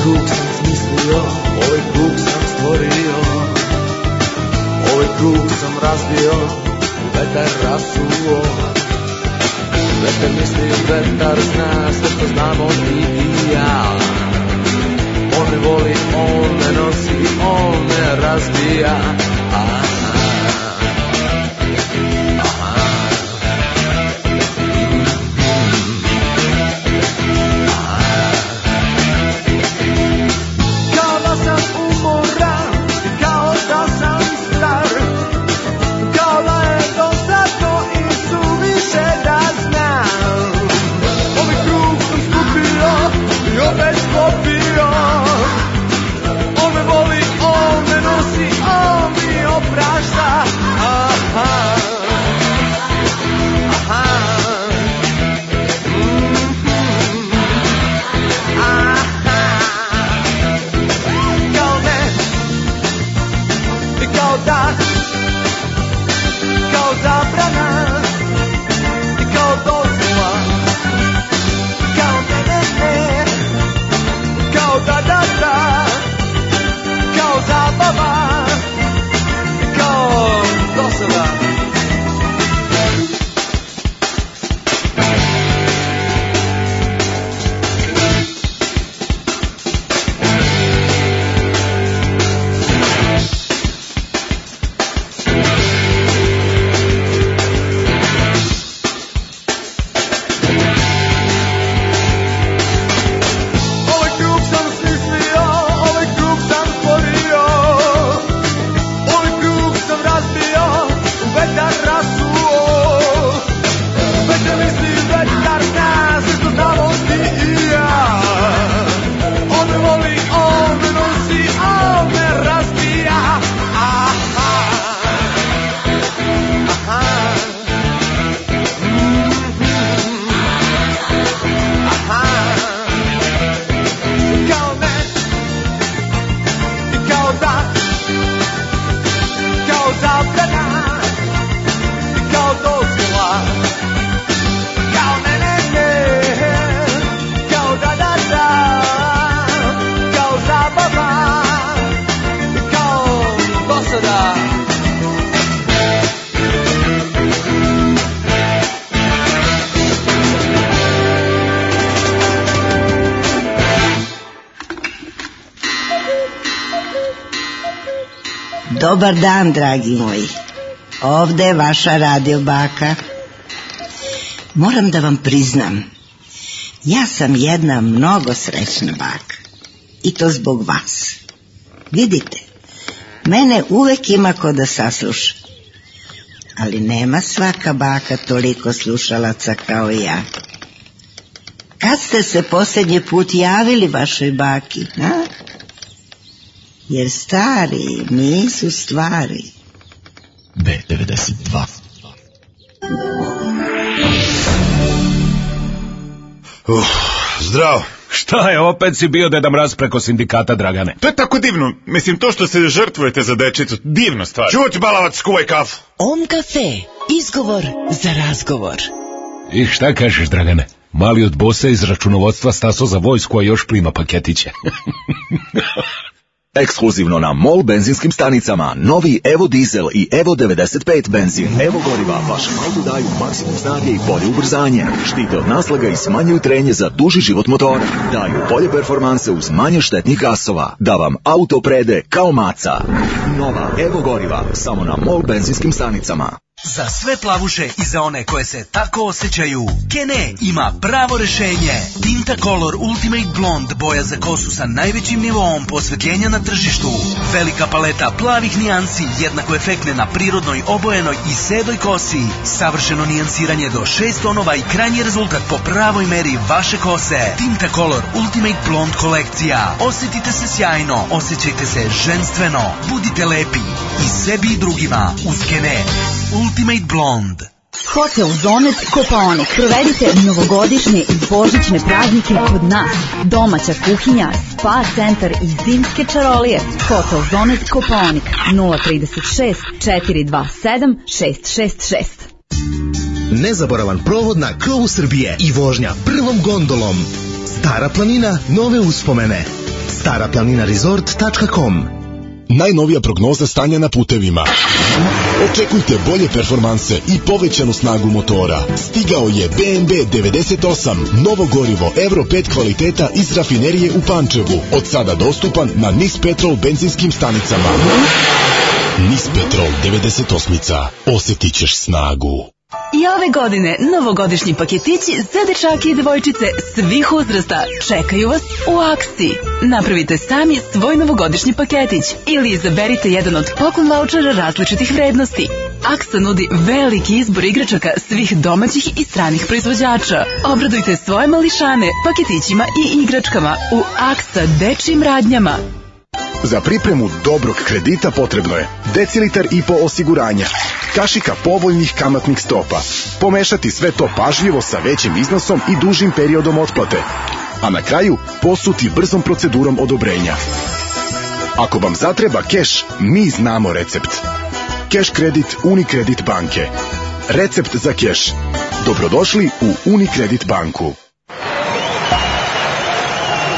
Krug sam smislio, ovaj krug sam stvorio Ovaj krug sam razbio, vetar rasuo Vetar misli, vetar zna, sve što znamo ti i ja On ne voli, on ne nosi, on ne razbija Aha. Dobar dan, dragi moji. Ovde je vaša radio baka. Moram da vam priznam, ja sam jedna mnogo srećna baka. I to zbog vas. Vidite, mene uvek ima ko da sasluša. Ali nema svaka baka toliko slušalaca kao ja. Kad ste se posljednji put javili vašoj baki, a? Jer stari nisu stvari. B92 Uh, zdravo. Šta je, opet si bio Deda Mraz preko sindikata, Dragane? To je tako divno. Mislim, to što se žrtvujete za dečicu, divna stvar. Čuć, balavac, skuvaj kafu. Om kafe. Izgovor za razgovor. I šta kažeš, Dragane? Mali od bosa iz računovodstva staso za vojsku, a još prima paketiće. [LAUGHS] Ekskluzivno na MOL benzinskim stanicama. Novi Evo Diesel i Evo 95 benzin. Evo goriva vašem autu daju maksimum snage i bolje ubrzanje. Štite od naslaga i smanjuju trenje za duži život motora. Daju bolje performanse uz manje štetnih gasova. Da vam auto prede kao maca. Nova Evo goriva samo na MOL benzinskim stanicama. Za sve plavuše i za one koje se tako osjećaju, Kene ima pravo rešenje. Tinta Color Ultimate Blond boja za kosu sa najvećim nivoom posvetljenja na tržištu. Velika paleta plavih nijansi jednako efektne na prirodnoj obojenoj i sedoj kosi. Savršeno nijansiranje do šest tonova i krajnji rezultat po pravoj meri vaše kose. Tinta Color Ultimate Blond kolekcija. Osjetite se sjajno, osjećajte se ženstveno. Budite lepi i sebi i drugima uz Kene. Ultimate Blonde. Hotel Zonet Kopaonik. Provedite novogodišnje i božićne praznike kod nas. Domaća kuhinja, spa centar i zimske čarolije. Hotel Zonet Kopaonik 036 427 666. Nezaboravan provod na krovu Srbije i vožnja prvom gondolom. Stara planina, nove uspomene. Staraplaninaresort.com Najnovija prognoza stanja na putevima. Očekujte bolje performanse i povećanu snagu motora. Stigao je BMW 98, novo gorivo Euro 5 kvaliteta iz rafinerije u Pančevu. Od sada dostupan na Nis Petrol benzinskim stanicama. Nis Petrol 98. Osjetit ćeš snagu. I ove godine novogodišnji paketići za dečake i devojčice svih uzrasta čekaju vas u akciji. Napravite sami svoj novogodišnji paketić ili izaberite jedan od poklon vouchera različitih vrednosti. Aksa nudi veliki izbor igračaka svih domaćih i stranih proizvođača. Obradujte svoje mališane paketićima i igračkama u Aksa dečim radnjama. Za pripremu dobrog kredita potrebno je decilitar i po osiguranja, kašika povoljnih kamatnih stopa, pomešati sve to pažljivo sa većim iznosom i dužim periodom otplate, a na kraju posuti brzom procedurom odobrenja. Ako vam zatreba keš, mi znamo recept. Keš kredit Unikredit banke. Recept za keš. Dobrodošli u Unikredit banku.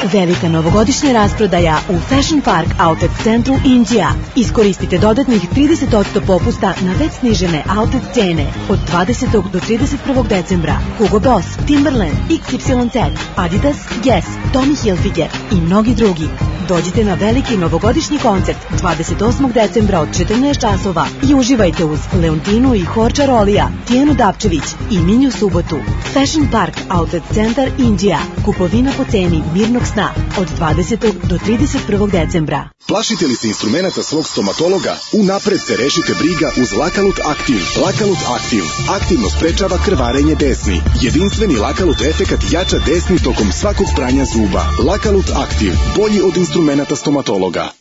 Velika novogodišnja rasprodaja u Fashion Park Outlet centru Indija. Iskoristite dodatnih 30% popusta na već snižene outlet cene od 20. do 31. decembra. Hugo Boss, Timberland, XYZ, Adidas, Guess, Tommy Hilfiger i mnogi drugi. Dođite na veliki novogodišnji koncert 28. decembra od 14 časova i uživajte uz Leontinu i Horča Rolija, Tijenu Dapčević i Minju Subotu. Fashion Park Outlet Centar Indija. Kupovina po ceni mirnog sna od 20. do 31. decembra. Plašite li se instrumenta svog stomatologa? Unapred se rešite briga uz Lakalut Aktiv. Lakalut Aktiv aktivno sprečava krvarenje desni. Jedinstveni Lakalut efekat jača desni tokom svakog pranja zuba. Lakalut Aktiv, bolji od instrumenta stomatologa.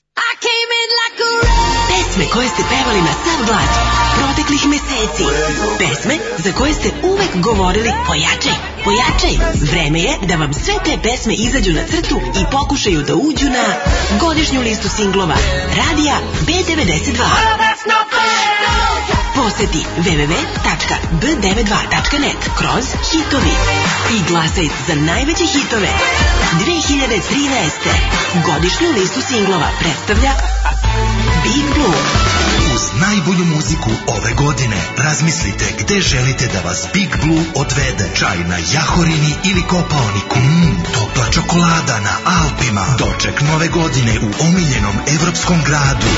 Pesme koje ste pevali na sav glas proteklih meseci. Pesme za koje ste uvek govorili pojačaj, pojačaj. Vreme je da vam sve te pesme izađu na crtu i pokušaju da uđu na godišnju listu singlova Radija B92. Poseti www.b92.net kroz hitovi i glasaj za najveće hitove 2013. Godišnju listu singlova predstavlja Big Blue najbolju muziku ove godine. Razmislite gde želite da vas Big Blue odvede. Čaj na Jahorini ili Kopaoniku. Mmm, topla čokolada na Alpima. Doček nove godine u omiljenom evropskom gradu.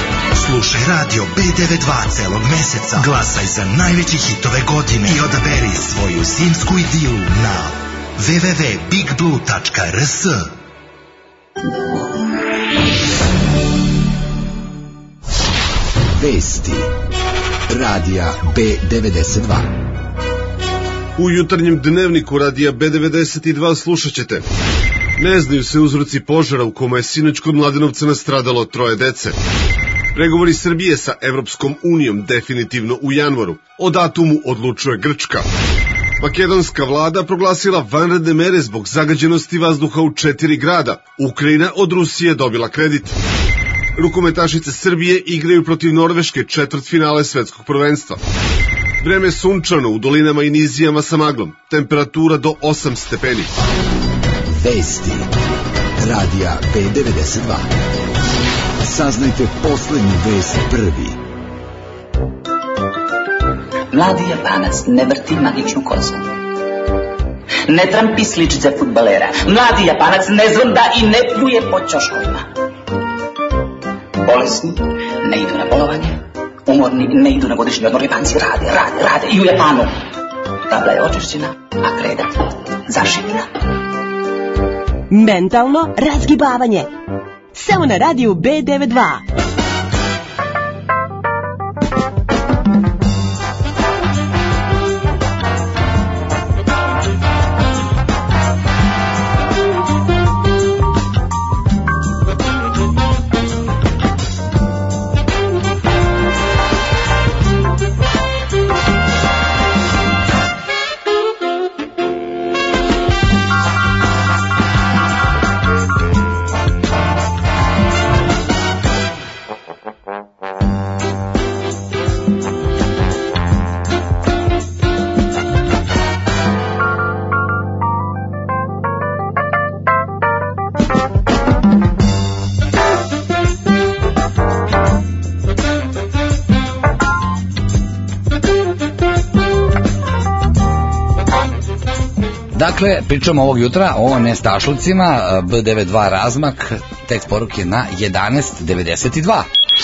Slušaj radio B92 celog meseca. Glasaj za najveće hitove godine i odaberi svoju zimsku idilu na www.bigblue.rs Vesti. Radija B92. U jutarnjem dnevniku radija B92 slušat ćete. Ne znaju se uzroci požara u kome je sinoć kod Mladenovca nastradalo troje dece. Pregovori Srbije sa Evropskom unijom definitivno u januaru. O datumu odlučuje Grčka. Makedonska vlada proglasila vanredne mere zbog zagađenosti vazduha u četiri grada. Ukrajina od Rusije dobila kredit. Rukometašice Srbije igraju protiv Norveške četvrt finale svetskog prvenstva. Vreme sunčano u dolinama i nizijama sa maglom. Temperatura do 8 stepeni. Vesti. Radija B92. Saznajte poslednju vest prvi. Mladi Japanac ne vrti magičnu kozu. Ne trampi sličice futbalera. Mladi Japanac ne zvonda i ne pljuje po ćoškovima. Bolesni ne idu na bolovanje. Umorni ne idu na godišnji odmor. Japanci rade, rade, rade. I u Japanu. Tabla je očišćena, a kreda zašivena. Mentalno razgibavanje. Samo na radiju B92. Dakle, pričamo ovog jutra o nestašlucima, B92 razmak, tekst poruke na 11.92.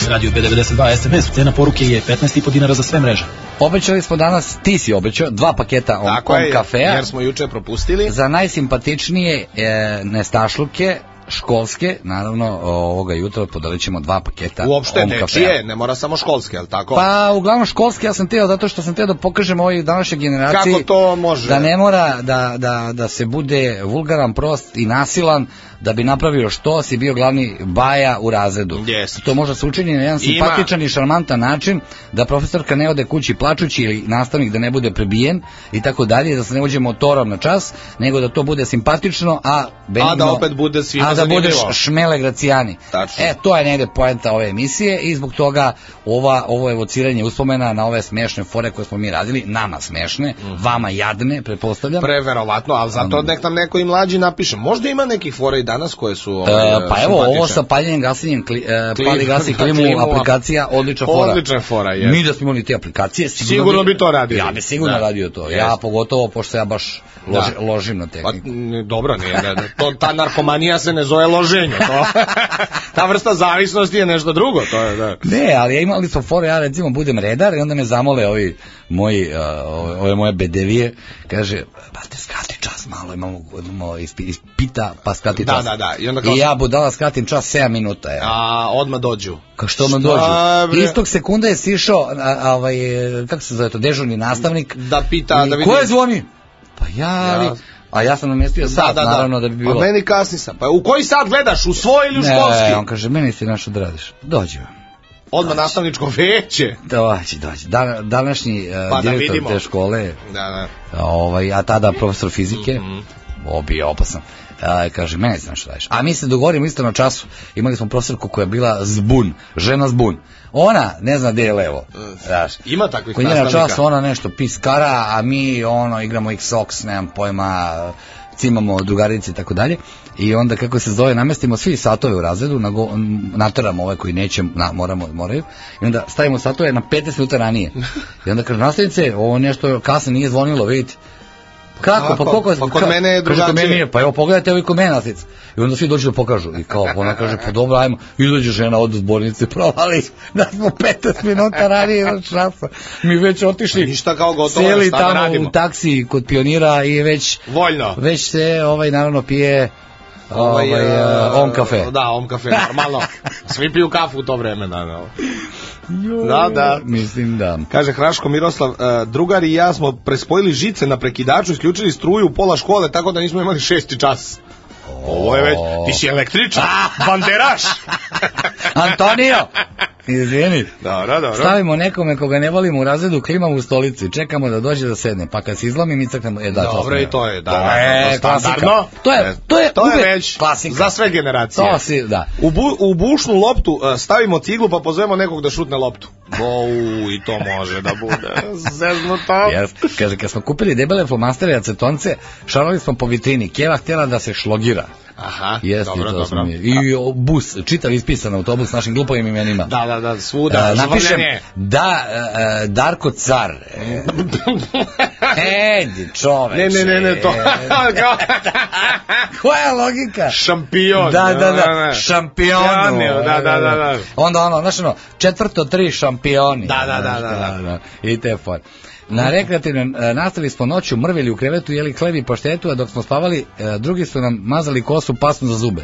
Radio B92 SMS, cena poruke je 15,5 dinara za sve mreže. Obećali smo danas, ti si obećao, dva paketa on, Tako on je, kafea. jer smo juče propustili. Za najsimpatičnije e, nestašluke, školske, naravno ovoga jutra podelit ćemo dva paketa Uopšte nečije, ne mora samo školske, jel tako? Pa uglavnom školski ja sam teo zato što sam teo da pokažem ovoj današnjoj generaciji Kako to može? da ne mora da, da, da se bude vulgaran, prost i nasilan da bi napravio što si bio glavni baja u razredu. Yes. To može se učini na jedan Ima. simpatičan i šarmantan način da profesorka ne ode kući plačući ili nastavnik da ne bude prebijen i tako dalje, da se ne uđe motorom na čas, nego da to bude simpatično, a benigno, A da opet bude svima a da budeš šmele gracijani. Tačno. E, to je negde poenta ove emisije i zbog toga ova, ovo evociranje uspomena na ove smešne fore koje smo mi radili, nama smešne, vama jadne, pretpostavljam. Preverovatno, ali zato nek nam neko i mlađi napiše. Možda ima nekih fora i danas koje su ovaj, E, pa evo, ovo sa paljenjem gasiljem, kli, e, Klim- pali gasi da, [LAUGHS] klimu, klimu, aplikacija, odlična fora. Odlična fora, je. Mi da smo imali te aplikacije, sigurno, Sigurno bi to radili. Ja bi sigurno Da. radio to. Ja Jest. pogotovo, pošto ja baš loži, Da. ložim na Pa, tehniku. n- dobro, nije, ne, ne, to, ta narkomanija se ne zove loženje. To, [LAUGHS] ta vrsta zavisnosti je nešto drugo. To je, da. Ne, ali ja imali smo fore, ja recimo budem redar i onda me zamole ovi moji, uh, ove, moje bedevije, kaže, brate, skrati čas malo, imamo, imamo ispi, ispita, pa skrati Da, čas. da, da. I onda kao- I ja budala skratim čas 7 minuta, evo. A odmah dođu. Kao što Šta, dođu. bre? Istog sekunda je sišao, a, ovaj, kako se zove to, dežurni nastavnik. Da pita, I da vidi. Ko je zvoni? Pa ja, ali, Ja. a ja sam namestio sat, naravno da bi bilo. A meni kasni sam. Pa u koji sat gledaš? U svoj ili u ne, školski? on kaže, meni si našo da radiš. Dođi vam. Odmah nastavničko veće. Dođi, dođi. Dan, današnji uh, Pa da direktor vidimo. te škole, Da, da. ovaj, a tada profesor fizike, Mhm. ovo bio opasan, a, kaže, mene znaš što radiš. A mi se dogovorimo isto na času. Imali smo profesorku koja je bila zbun, žena zbun. Ona ne zna gde je levo. Znaš. Ima takvih Kod nje na času ona nešto piskara, a mi ono igramo X-Ox, nemam pojma, cimamo drugarice i tako dalje. I onda kako se zove, namestimo svi satove u razredu, nago, nateramo ove koji neće, na, moramo, moraju, i onda stavimo satove na 15 minuta ranije. I onda kaže, nastavnice, ovo nešto kasno nije zvonilo, vidite. Kako? Pa Kako? koliko? Pa kod mene je kaže, kod drugačije. mene nije. Pa evo, pogledajte ovi kod mene. I onda svi dođu da pokažu. I kao, ona kaže, pa dobro, ajmo. Izađe žena od zbornice, provali [LAUGHS] da smo 15 minuta ranije od časa. Mi već otišli. Ništa kao gotovo, Sjeli šta da tamo radimo? u taksi kod pionira i već Voljno. već se ovaj naravno pije ovaj, e, uh, on kafe. Da, on kafe, normalno. Svi piju kafu u to vreme, da, da. Da, da. Mislim da. Kaže Hraško Miroslav, e, drugari i ja smo prespojili žice na prekidaču, isključili struju u pola škole, tako da nismo imali šesti čas. Ovo je već, ti si električar, [LAUGHS] banderaš. Antonio! Izvini. Dobro, dobro. Stavimo nekome koga ne volimo u razredu, klimamo u stolici, čekamo da dođe da sedne, pa kad se izlomi mi crknemo, e da, to Dobro, i to je, da, To da, to klasika. standardno. To je, to je, to je uvek već klasika. za sve generacije. To si, da. U, bu, u bušnu loptu e, stavimo ciglu pa pozovemo nekog da šutne loptu. Bou, i to može da bude [LAUGHS] zeznuto. Jes, kaže, kad smo kupili debele flomastere i acetonce, šarali smo po vitrini. Keva htjela da se šlogira. Aha, Jeste, dobro, to dobro. I o, bus, čitav ispisan autobus s našim glupovim imenima. Da, da, da, svuda, E, napišem da e, Darko Car. [LAUGHS] Edi, čoveče. Ne, ne, ne, ne, to. [LAUGHS] Koja je logika? Šampion. Da, da, da, šampionu. Šampion, da, da, da, da. Onda ono, znaš ono, četvrto tri šampioni. Da, da, da, Znaš, da, da. I te for. Na rekreativnoj e, nastavi smo noću mrvili u krevetu, jeli hleb i paštetu, a dok smo spavali, e, drugi su nam mazali kosu pasnu za zube.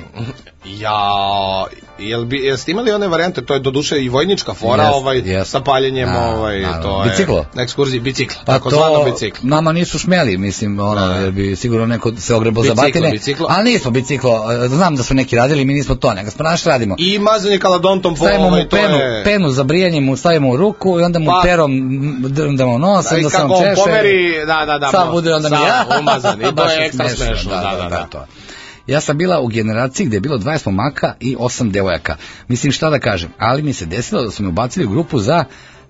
Ja, jel bi, jeste imali one varijante, to je doduše i vojnička fora, Jest, ovaj, jest. sa paljenjem, Da, ovaj, naravno. to je... Biciklo? Na ekskurziji, bicikla, Pa tako to zvano biciklo. nama nisu smeli, mislim, ono, Da. jer bi sigurno neko se ogrebo za batine. biciklo. Ali nismo biciklo, e, znam da su neki radili, mi nismo to, nego smo naš radimo. I mazanje kaladontom po Stavimo ovaj, mu to penu, je... penu za brijanje mu stavimo u ruku i onda mu Pa- perom drndamo nos, Da, on kako on češe. pomeri, da, da, da, Sad mo- bude onda mi ja. [LAUGHS] umazan. I to je ekstra smešno, da, da, da. to. Ja sam bila u generaciji gdje je bilo 20 momaka i 8 devojaka. Mislim šta da kažem, ali mi se desilo da su me ubacili u grupu za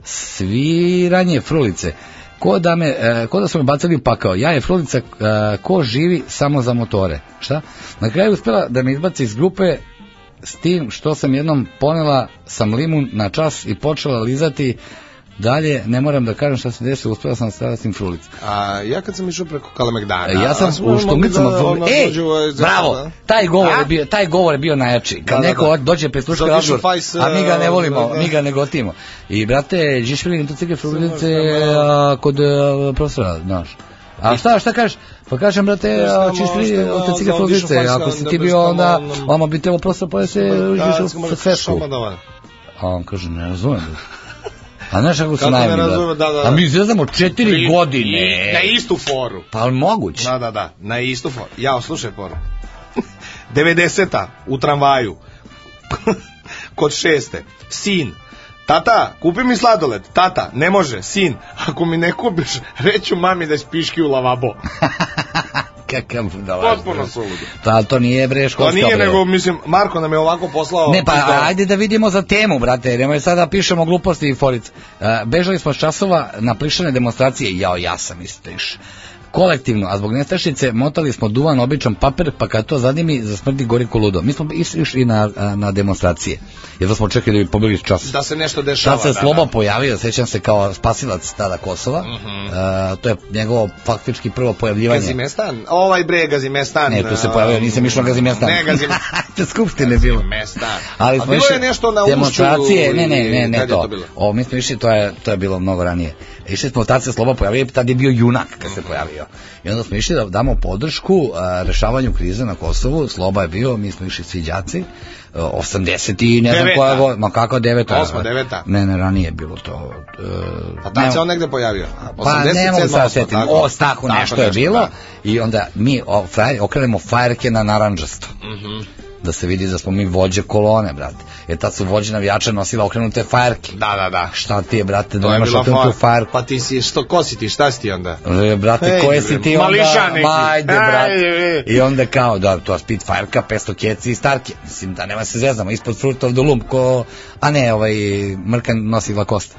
sviranje frulice. Ko da, me, e, ko da su me bacili u pakao. Ja je frulica e, ko živi samo za motore. Šta? Na kraju je uspjela da me izbaci iz grupe s tim što sam jednom ponela sam limun na čas i počela lizati dalje, ne moram da kažem šta se desilo, uspela sam da s frulicu. A ja kad sam išao preko Kalemegdana... E, ja sam u mogli štumicama da, da, za- bravo, taj govor A? je bio, taj govor je bio najjači. Kad Da, da, neko da. dođe presluška razgovor, a mi ga ne e, volimo, da, da. mi ga ne gotimo. I brate, džiš vili to cike frulice a, kod a, profesora, znaš. A šta, šta kažeš? Pa kažem, brate, čiš vili šta, od te cike za frulice, ako si da ti bio onda, vama bi trebalo prosto pojede se Da, uđeš samo u fesku. A on kaže, ne razumem. A znaš kako su razume, da, da, da. A mi zezamo četiri Pri- godine. i Na istu foru. Pa ali moguće. Da, da, da, na istu foru. Ja, slušaj poru. [LAUGHS] 90-a u tramvaju. [LAUGHS] Kod šeste. Sin. Tata, kupi mi sladoled. Tata, ne može. Sin, ako mi ne kupiš, reću mami da spiški u lavabo. [LAUGHS] Kakav budalaš. Potpuno suludo. Pa to nije bre To školska nije, bre. nego, mislim, Marko nam je ovako poslao... Ne, pa pizdo- ajde da vidimo za temu, brate, nemoj sada da pišemo gluposti i forice. Uh, bežali smo s časova na plišane demonstracije, jao, ja sam istiš. Kolektivno, a zbog nestašice motali smo duvan običan papir, pa kad to zadimi, zasmrdi gori koludo. Mi smo išli išli na, a, na demonstracije, jer da smo čekali da bi pobegli s časa. Da se nešto dešava. Tad se da, Slobo da. pojavio, sećam se kao spasilac tada Kosova. Mhm. Uh, to je njegovo faktički prvo pojavljivanje. Gazimestan? Ovaj bre, Gazimestan. Ne, tu se pojavio, nisam išao na Gazimestan. Ne, Gazimestan. [LAUGHS] Te skupštine bilo. Gazimestan. Ali A smo bilo išli je nešto na Ušću demonstracije, ne, ne, ne, i ne to. to bilo? O, mi smo išli, to je, to je bilo mnogo ranije. Išli smo, tad se Sloba pojavio, tad je bio junak kad se pojavio. I onda smo išli da damo podršku a, rešavanju krize na Kosovu, Sloba je bio, mi smo išli svi đaci, a, 80 i ne znam koja go, ma kako deveta? Osma, deveta. Ne, ne, ranije je bilo to. e, Pa tad se on negde pojavio. pa ne mogu 87, sad osma, setim, o Tako nešto je bilo da. i onda mi o, frajer, okrenemo fajerke na naranđasto Mhm. Da se vidi da smo mi vođe kolone, brate. Jer tad su vođe navijača nosila okrenute fajerke. Da, da, da. Šta ti je, brate, da imaš okrenutu fajerku? Pa ti si, što, ko si ti, šta si ti onda? E, brate, Ej, koje si ti onda? Ma, ajde, brate. I onda kao, da, to je Spitfire-ka, 500 keci i starke. Mislim, da nema se zvezdamo, ispod Fruit of the Loom, ko, a ne, ovaj, Mrkan nosi Lacoste,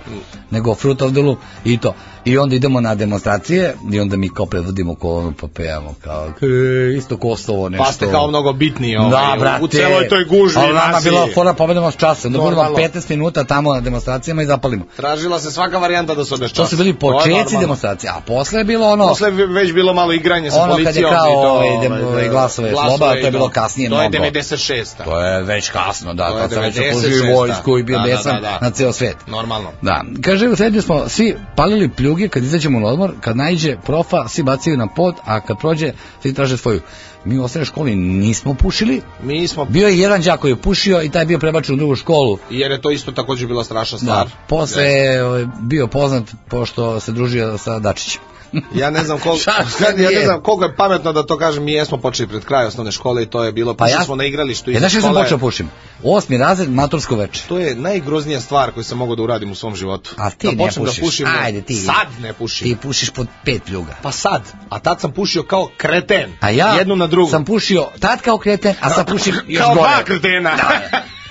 nego Fruit of the Loom, i to. I onda idemo na demonstracije i onda mi kao predvodimo kolonu pa pevamo kao "E, isto Kosovo nešto. Pa ste kao mnogo bitniji ovaj, da, brate, u celoj toj gužvi Ali nama bila fora pobedamo s časa. Onda budemo Normalno. 15 minuta tamo na demonstracijama i zapalimo. Tražila se svaka varijanta da se odeš To su bili početci demonstracije, a posle je bilo ono... Posle je već bilo malo igranje sa Ono kad je policijom kao, ovaj, ovaj, dem- da, glasove sloba, to je bilo kasnije To je mnogo. 96. To je već kasno, da, To je kad sam već 96., opozio vojsku i bio da, da, besan da, da. na ceo svet. Normalno. Da, kaže, srednju smo svi palili pljuge kad izađemo na odmor, kad najđe profa, svi bacaju na pod, a kad prođe, svi traže svoju. Mi u osnovnoj školi nismo pušili, Mi smo, bio je jedan đak koji je pušio i taj je bio prebačen u drugu školu. jer je to isto također bila strašna stvar. Da, posle je ovaj, bio poznat pošto se družio sa Dačićem. Ja ne znam koliko, [LAUGHS] ja ne znam koliko je pametno da to kažem, mi jesmo počeli pred kraj osnovne škole i to je bilo, pa smo na igralištu Ja iza znaš što sam počeo pušim? Osmi razred, matursko veče. To je najgroznija stvar koju sam mogao da uradim u svom životu. A ti da ne počnem pušiš. da pušim. Ajde, ti. Sad ne pušim. Ti pušiš pod pet pljuga. Pa sad. A tad sam pušio kao kreten. A ja Jednu na drugu. sam pušio tad kao kreten, a sad pušim još kao gore. dva kretena. [LAUGHS]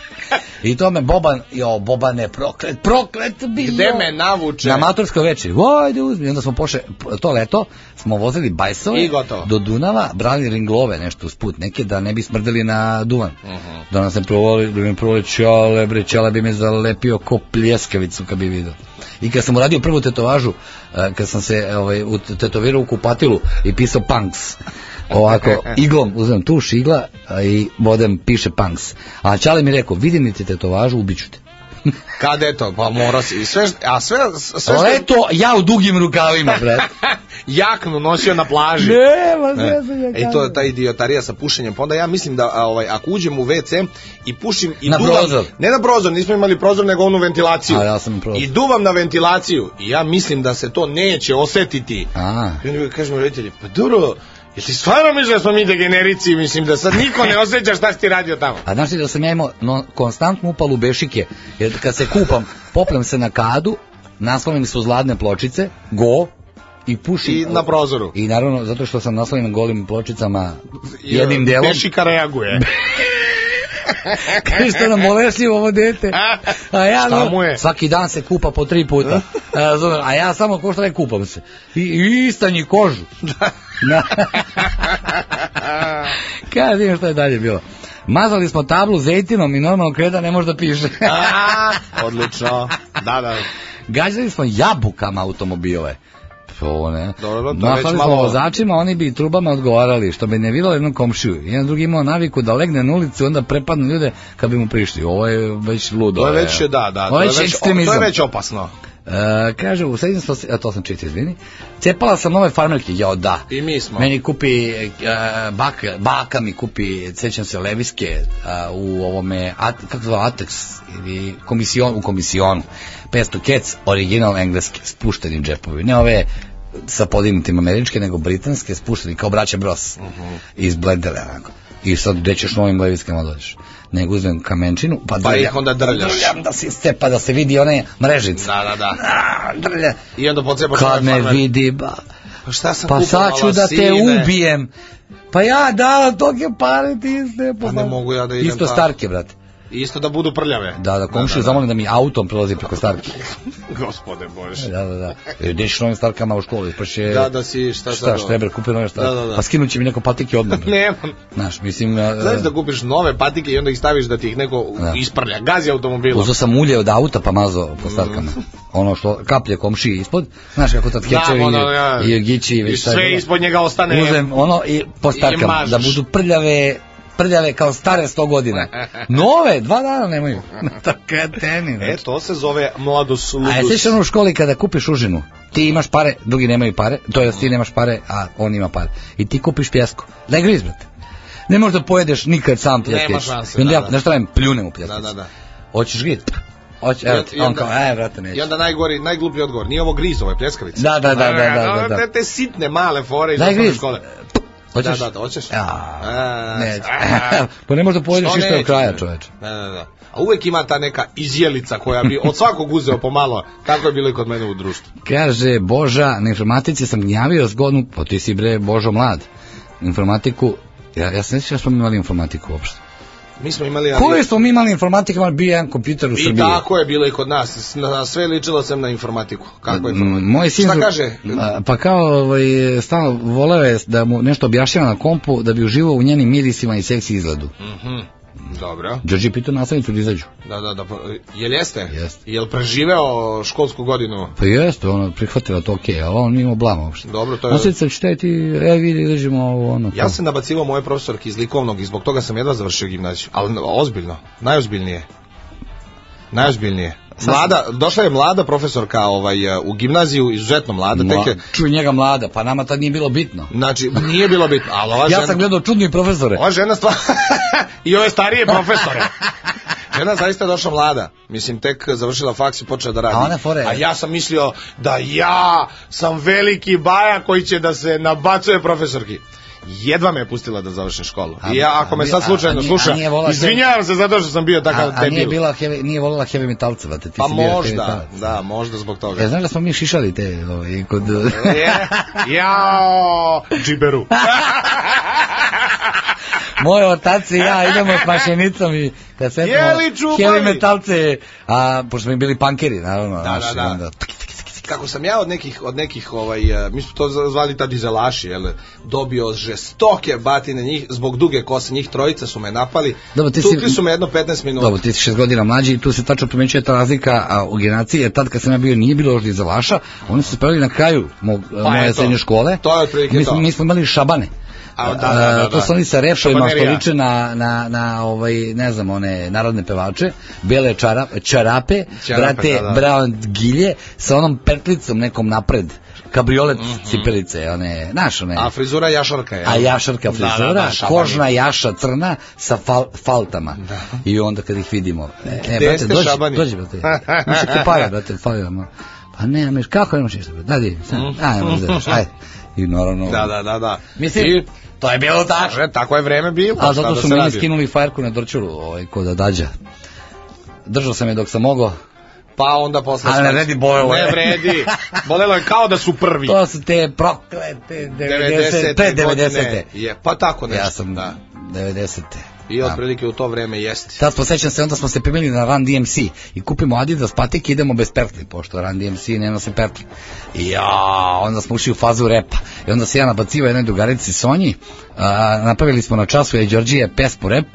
I to me Boban, jo, Boban je proklet, proklet bio. Gde me navuče? Na maturskoj večeri. Ajde uzmi. I onda smo pošle, to leto, smo vozili bajsove do Dunava, brali ringlove nešto usput, neke da ne bi smrdeli na duvan. Mhm. Da nas ne provoli, da mi provoli čale, bre, čale bi me zalepio ko pljeskavicu kad bi vidio. I kad sam uradio prvu tetovažu, eh, kad sam se ovaj, tetovirao u kupatilu i pisao punks, ovako, iglom, uzmem tuš, igla a, i bodem piše punks. A Čale mi rekao, vidim li ti tetovažu, ubiću te. [LAUGHS] Kad je to? Pa mora si. Sve, a sve, sve što... Leto, ja u dugim rukavima, brate. [LAUGHS] jaknu nosio na plaži. Ne, ma zezam je E to je ta idiotarija sa pušenjem. Pa onda ja mislim da a, ovaj, ako uđem u WC i pušim i Na duvam, prozor. ne na prozor, nismo imali prozor nego onu ventilaciju. A ja sam prozor. I duvam na ventilaciju i ja mislim da se to neće osetiti. A. I onda mi kažemo roditelji, pa dobro, jel ti stvarno misliš da smo mi degenerici, mislim da sad niko ne [LAUGHS] osjeća šta si ti radio tamo. A znaš li da sam ja imao no, konstantnu upalu bešike, jer kad se kupam, poplem se na kadu, naslonim se uz ladne pločice, go, i pušim. I na prozoru. I naravno, zato što sam naslovim golim pločicama jednim delom. Bešika reaguje. [LAUGHS] [LAUGHS] Što nam bolešljivo ovo dete. A ja Šta mu je? svaki dan se kupa po tri puta. [LAUGHS] Razumeš? a ja samo ko što ne kupam se. I, i istanji kožu. [LAUGHS] Da. Kada vidim što je dalje bilo. Mazali smo tablu zejtinom i normalno kreda ne može da piše. A, Odlično. Da, da. Gađali smo jabukama automobile. To ne. Dobro, to Mahali smo malo- vozačima, oni bi trubama odgovarali, što bi ne vidjelo jednom komšiju. Jedan drugi imao naviku da legne na ulicu, onda prepadnu ljude kad bi mu prišli. Ovo je već ludo. To je već, da, da. Ovo To je već već, to ekstremizam. je već opasno. E, kaže, u srednjem smo, a to sam čitao, izvini, cepala sam nove farmerke, jao da. I mi smo. Meni kupi, e, baka, baka mi kupi, sećam se, leviske a, u ovome, at, kako zove, Atex, ili komision, u komisionu, 500 kec, original engleske, spušteni džepovi, ne ove sa podignutim američke, nego britanske, spušteni, kao braća Bros, iz blendere, onako. I sad, gde ćeš novim leviskama dođeš? Nego uzmem kamenčinu, pa, Pa drljam, ih onda drljaš. drljam da se iscepa, da se vidi one mrežice. Da, da, da. drlja. I onda pocepaš Kad me farmer. vidi, ba, Pa šta sam pa sad ću da te sine? ubijem. Pa ja dala toke pare ti iste. Pa ne mogu ja da idem Isto starke, brate. Isto da budu prljave. Da, da, komšiju zamolim da mi autom prolazi preko starke. [LAUGHS] Gospode Bože. Da, da, da. E, Gde ćeš novim starkama u školu? Ispaše, Da, da si, šta sad Šta, ovo? štreber, kupi nove starke. Da, da, da. Pa skinuće mi neko patike odmah. [LAUGHS] Nemam. Znaš, mislim... a, Znaš da kupiš nove patike i onda ih staviš da ti ih neko Da. isprlja, gazi automobilom. Uzeo sam ulje od auta pa mazao po starkama. Ono što kaplje komšiji ispod. Znaš kako tad kečevi ono, ja. i gići. I već šta je sve ispod njega ostane. Uzem ono i po starkama. da budu prljave prljave kao stare 100 godina. Nove, dva dana nemaju. [LAUGHS] Tako teni. E, to se zove mladost ludus. A je slično u školi kada kupiš užinu, ti imaš pare, drugi nemaju pare, to je ti nemaš pare, a on ima pare. I ti kupiš pljesku. Daj griz, brate. Ne možeš da pojedeš nikad sam pljeskić. Nema šanse, I onda da, ja, da. šta radim, pljunem u Da, pljeskić. da, da. Hoćeš griz? Hoće, evo I on onda- kao, e, brate, neće. I onda najgori, najgluplji odgovor. Nije ovo griz, ovo je pljeskavica. Da, da, da, da, da, da, da. Te, te sitne male fore iz Daj osnovne griz. škole. Hoćeš? Da, da, da, hoćeš? Ja, A, neće. a, [LAUGHS] Pa ne možeš da pojedeš ništa do neću, kraja, čoveče. Da, da, da. A uvek ima ta neka izjelica koja bi od svakog uzeo pomalo. Tako je bilo i kod mene u društvu. Kaže, Boža, na informatici sam gnjavio zgodnu, pa ti si bre Božo mlad. Informatiku, ja, ja sjećam da smo imali informatiku uopšte. Mi smo imali... ali- Koji smo mi imali informatika, imali bio jedan kompjuter u I Srbiji. tako je bilo i kod nas. Na sve ličilo sam na informatiku. Kako je Mm, informatika? Moj sin, Šta kaže? Pa kao ovaj, stalno voleo je da mu nešto objašnjava na kompu da bi uživao u njenim mirisima i seksi izgledu. Mhm. Dobro. Đorđe pitao nastavnicu da izađu. Da, da, da. pa, Jel jeste? Jeste. Jel preživeo školsku godinu? Pa jeste, ono, prihvatila to okej, ali on imao blama uopšte. Dobro, to je... On se sad šta je ti, e vidi, izađemo ovo, ono. Ja sam nabacivao moje profesorke iz likovnog i zbog toga sam jedva završio gimnaziju. Ali ozbiljno, najozbiljnije. Najozbiljnije. Mlada, došla je mlada profesorka ovaj, u gimnaziju, izuzetno mlada. Ma, tek je, čuj njega mlada, pa nama tad nije bilo bitno. znači, nije bilo bitno. Ali ova Ja žena, sam gledao čudni profesore. ova žena stvar... [LAUGHS] I ove starije profesore. Žena zaista došla mlada. Mislim, tek završila faks i počela da radi. A ona fore- A ja sam mislio da ja sam veliki baja koji će da se nabacuje profesorki. Jedva me je pustila da završim školu. A- I ja, ako a me sad slučajno a sluša, a izvinjavam se zato što sam bio takav a, a nije, debil. bila heavy, nije volila heavy metalce, vate, ti Pa si bio heavy možda, metalac. da, možda zbog toga. E, znaš da smo mi šišali te, ovaj, kod... Je, jao, džiberu. [LAUGHS] Moj otac i ja idemo s mašinicom i kad se Jeli čupavi? heavy metalce, a pošto smo mi bili pankeri, naravno, Da, naši, da, da. onda, Kako sam ja od nekih, od nekih ovaj, eh, mi smo to zvali tad dizelaši, jel, dobio žestoke batine njih, zbog duge kose, njih trojica su me napali, Dobro, ti si- tukli su me jedno 15 minuta. Dobro, ti si šest godina mlađi i tu se tačno primećuje ta razlika a, u generaciji, jer tad kad sam ja bio nije bilo još dizelaša, oni su se spravili na kraju mog, moje eto, srednje škole. to je otprilike mi smo, to. mi smo imali šabane. A, da, da, da, da. to su oni sa refovima što liče na, na, na ovaj, ne znam, one narodne pevače, bele čara, čarape, Čarape, brate, da, da. brown gilje, sa onom pertlicom nekom napred, kabriolet cipelice, one, znaš, one, Mhm. A frizura jašarka je. a jašarka Da, frizura, da, da, šabani. kožna jaša crna sa fal, faltama. I onda kad ih vidimo, e, e brate, dođi, šabani? dođi, brate. Mi se kupaju, brate, falio, no. Pa ne, mi, kako nemaš ništa, brate, sad, ajmo, znaš, [LAUGHS] ajde. I naravno. Da, da, da, da. Mislim, I, to je bilo tako. Kaže, tako je vreme bilo. A zato da su se meni skinuli fajerku na Dorčulu, ovaj, kod Adađa. Držao sam je dok sam mogao. Pa onda posle... Ali ne vredi, bolelo je. Ne vredi. [LAUGHS] Bolelo je kao da su prvi. To su te proklete 90, pre 90. godine. Je, pa tako nešto. Ja sam da. 90. I otprilike u to vreme jeste. Tad smo sećam se, onda smo se primili na Run DMC i kupimo Adidas patike i idemo bez pertli, pošto Run DMC ne nosi pertli. I ja, onda smo ušli u fazu repa. I onda se ja nabacivo jednoj drugarici Sonji, a, napravili smo na času je Đorđije pesmu rep,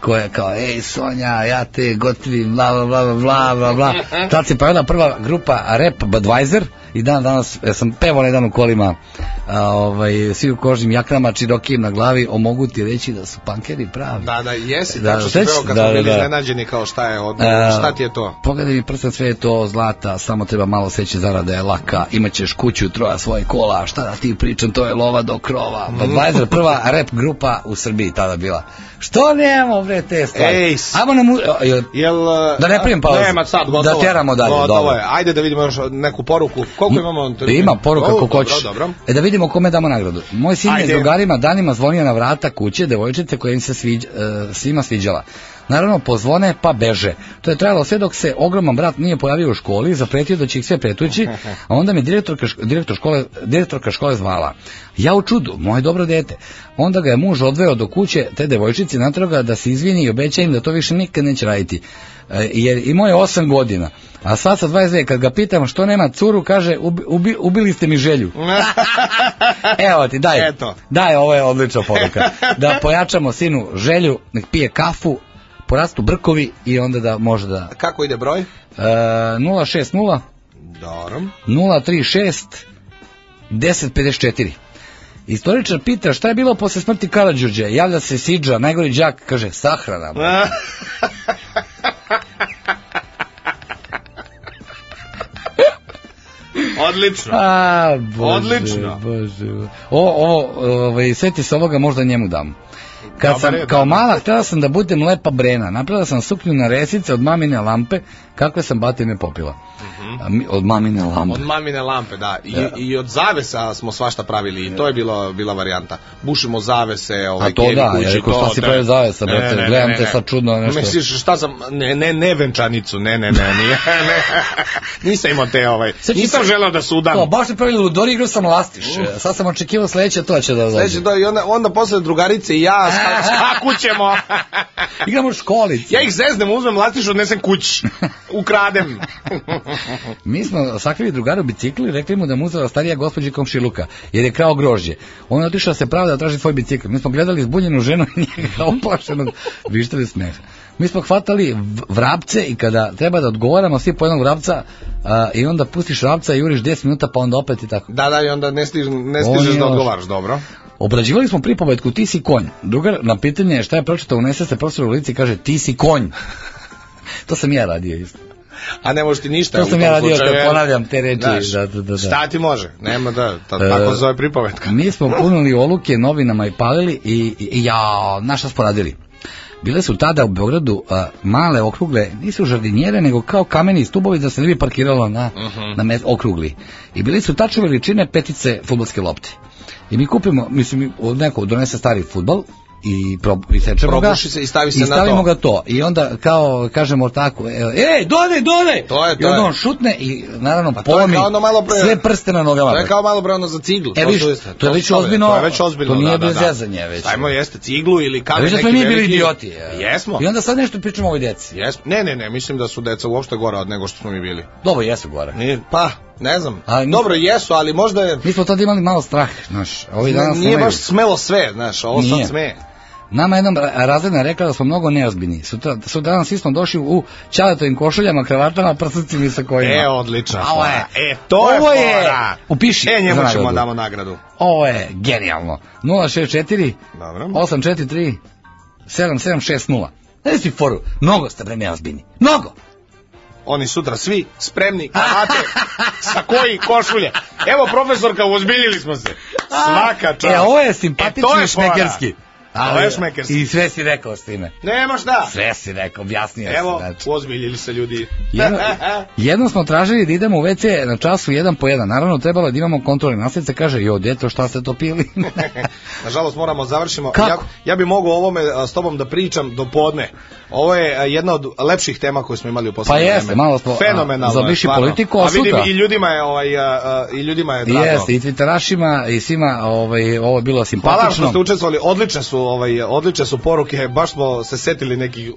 koja je kao, ej Sonja, ja te gotivim, bla bla bla bla bla bla. Tad se pojavila prva grupa Rap Budweiser i dan danas ja sam pevao jedan u kolima a, ovaj, svi u kožnim jaknama, čirokijem na glavi, o mogu ti reći da su pankeri pravi. Da, da, jesi, Da, tačno sećaš se se? kad Da, smo da, bili da. iznenađeni kao šta je, od, E, šta ti je to? Pogledaj mi prsa, sve je to zlata, samo treba malo seći zarada je laka, imaćeš kuću, troja svoje kola, šta da ti pričam, to je lova do krova. Mm. Budweiser, prva rap grupa u Srbiji tada bila. Što nemamo bre te stvari? Ej, Ajmo na mu... jel- Jel, Da ne prijem pauzu. Nema sad, gotovo. Da je. teramo dalje, Gotovo dobro. je. Ajde da vidimo još neku poruku. Koliko imamo? Ima poruka O, ko dobro, hoćeš. E da vidimo kome damo nagradu. Moj sin je Ajde. s drugarima danima zvonio na vrata kuće devojčice koja im se sviđa, e, svima sviđala. Naravno, pozvone pa beže. To je trajalo sve dok se ogroman brat nije pojavio u školi, zapretio da će ih sve pretući, a onda mi direktorka, direktor škole, direktorka škole zvala. Ja u čudu, moje dobro dete. Onda ga je muž odveo do kuće te devojčice, natrao ga da se izvini i obeća im da to više nikad neće raditi. E, jer imao je 8 godina. A sad sa 22, kad ga pitam što nema curu, kaže, ubi, ubi- ubili ste mi želju. [LAUGHS] Evo ti, daj. Eto. Daj, ovo je odlična poruka. Da pojačamo sinu želju, nek pije kafu, porastu brkovi i onda da može da... Kako ide broj? E, 060 Dobro. 036 1054. Istoričar pita šta je bilo posle smrti Karadžorđa. Javlja se Sidža, najgori đak, kaže sahrana. [LAUGHS] Odlično. A, bože, Odlično. Bože. O, ovo, ovaj, seti se ovoga, možda njemu dam. Kad sam, kao da. mala, htjela sam da budem lepa brena. Napravila sam suknju na resice od mamine lampe, kakve sam batine popila. A mi- od mamine lampe. Mhm. Od mamine lampe, da. I, Da. i od zavesa smo svašta pravili i to je bilo, bila varijanta. Bušimo zavese, ovaj, A to kevi da, kući, ja rekao, šta si ne. pravio zavesa, Ne, brate, ne, ne, gledam ne, te sad čudno nešto. Misliš, šta sam, ne, ne, ne venčanicu, ne, ne, ne, [LAUGHS] nije, ne. Nisam imao te, ovaj, ću nisam se- želeo da se udam. To, baš mi pravili ludori, igrao sam lastiš. Sad sam očekivao sledeće, to će da dođe. Sledeće, da, i onda, onda posle drugarice i ja skakućemo. [LAUGHS] Igramo školice. Ja ih zeznem, uzmem latišu, odnesem kući. [LAUGHS] Ukradem. [LAUGHS] Mi smo sakrili drugaru bicikl i rekli mu da mu uzela starija gospođa komšiluka, jer je krao grožđe. On je otišao da se pravda da traži svoj bicikl. Mi smo gledali zbunjenu ženu i njega oplašenog, vištili smeh. Mi smo hvatali vrapce i kada treba da odgovaramo svi po jednog vrapca a, i onda pustiš vrapca i juriš 10 minuta pa onda opet i tako. Da, da, i onda ne, stiž, ne stižeš je da odgovaraš, dobro. Obrađivali smo pripovetku ti si konj. Drugar na pitanje šta je pročitao unese se profesor u lici i kaže ti si konj. To sam ja radio isto. A ne možeš ti ništa. To sam ja radio slučaju, kad jer- ponavljam te reči. Znaš, Da, da, da, da. Šta ti može? Nema da, ta, E, tako se zove pripovetka. Mi smo punili oluke novinama i palili i, i, i ja, na šta smo radili? Bile su tada u Beogradu a, male okrugle, nisu žardinjere, nego kao kameni stubovi da se ne bi parkiralo na, Mhm. na met, okrugli. I bili su tačne veličine petice futbolske lopte. I mi kupimo, mislim, neko donese stari futbol i, pro, i sečemo ga. Probuši se i stavi se i na stavimo to. ga to. I onda kao kažemo tako, ej, dode, dode! To je, I to onda je. on šutne i naravno Pa to polomi ono malo pre- sve prste na nogama. To je kao malo brano za ciglu. E, to viš, su- to je već ozbiljno- To je već ozbiljno, to nije da, da, bez da. zezanja već. Stavimo jeste ciglu ili viš da neki smo mi bili veliki. idioti. Jesmo. I onda sad nešto pričamo o ovoj deci. Jesmo. Ne, ne, ne, mislim da su deca uopšte gora od nego što smo mi bili. Dobro, jesu gore. Pa, ne znam. Ali mi- Dobro, jesu, ali možda je... Mi smo tad imali malo strah, znaš. Ovi danas nije baš smelo sve, znaš, ovo Nije. sad sme. Nama jednom ra- razredna je rekla da smo mnogo neozbiljni. Sutra, su danas svi smo došli u čaletovim košuljama, kravatama, prsacima i sakovima. E, odlična Ovo je-. E, to je ovo je- fora. Upiši E, njemu ćemo nagradu. damo nagradu. Ovo je genijalno. 064 Dobro. 843 7760. Ne si foru. Mnogo ste bre neozbiljni. Mnogo. Oni sutra svi spremni, kravate, [LAUGHS] sa koji košulje. Evo, profesorka, uzbiljili smo se. Svaka čast. E, ovo je E, simpatično fora. šmekerski. Ovo je šmekerski. I sve si rekao s time. Nema šta. Sve si rekao, objasnio Evo, si. Znači. ozbiljili se ljudi. Jedno, [LAUGHS] jednom smo tražili da idemo u WC na času jedan po jedan. Naravno, trebalo da imamo kontrole. Nasljedce kaže, jo, djeto, šta ste to pili? [LAUGHS] Nažalost moramo završimo. Kako? Ja, ja bi mogao o ovome s tobom da pričam do podne. Ovo je jedna od lepših tema koje smo imali u poslednje Pa jeste, vreme. malo smo, Fenomenalno. stvarno. politiku, a vidim i ljudima je ovaj a, i ljudima je drago. Jeste, i twitterašima i svima ovaj, ovo je bilo Hvala simpatično. što ste učestvovali, odlične su, ovaj, odlične su poruke, baš smo se setili nekih e,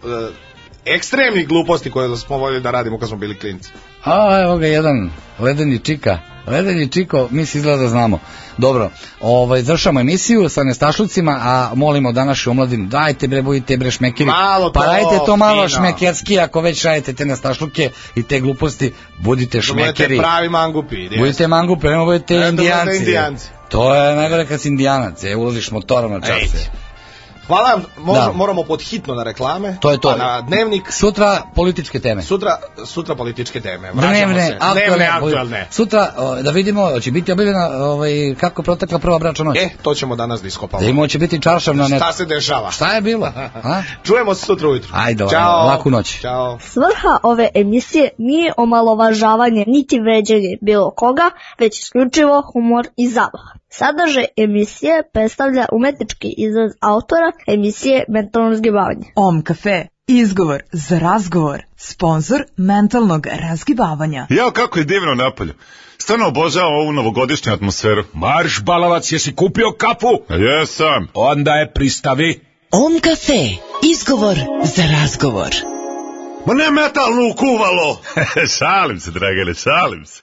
ekstremnih gluposti koje smo voljeli da radimo kad smo bili klinci. A, evo ga jedan, ledeni čika. Ledeni čiko, mi se izgleda da znamo. Dobro, ovaj, završamo emisiju sa nestašlucima, a molimo današnju omladinu, dajte bre, budite bre šmekeri. Malo pa to radite to malo fino. šmekerski, ako već radite te nestašluke i te gluposti, budite šmekeri. pravi mangupi. Budite mangupe, ne budete Ne, da budete indijanci. indijanci. To je najgore kad si indijanac, je, ulaziš motorom na čas. Ej. Hvala vam, mož- Da. moramo pod hitno na reklame. To je to. Pa na dnevnik. Sutra političke teme. Sutra, sutra političke teme. Vraćamo Dnevne, se. aktualne, Dnevne, aktualne. Sutra o, da vidimo, će biti objavljena ovaj, kako protekla prva bračna noć. E, to ćemo danas da iskopamo. Da imamo će biti čaršavna net. Šta se dešava? Šta je bilo? A? Čujemo se sutra ujutru. Ajde, Ćao. laku noć. Ćao. Svrha ove emisije nije omalovažavanje niti vređanje bilo koga, već isključivo humor i zabava. Sadržaj emisije predstavlja umetnički izraz autora emisije Mentalno zgibavanje. Om kafe. Izgovor za razgovor. Sponzor mentalnog razgibavanja. Jao, kako je divno napolju. Stvarno obožavam ovu novogodišnju atmosferu. Marš, balavac, jesi kupio kafu? Jesam. Onda je pristavi. Om kafe. Izgovor za razgovor. Ma ne metalnu kuvalo! [LAUGHS] šalim se, Dragane, šalim se.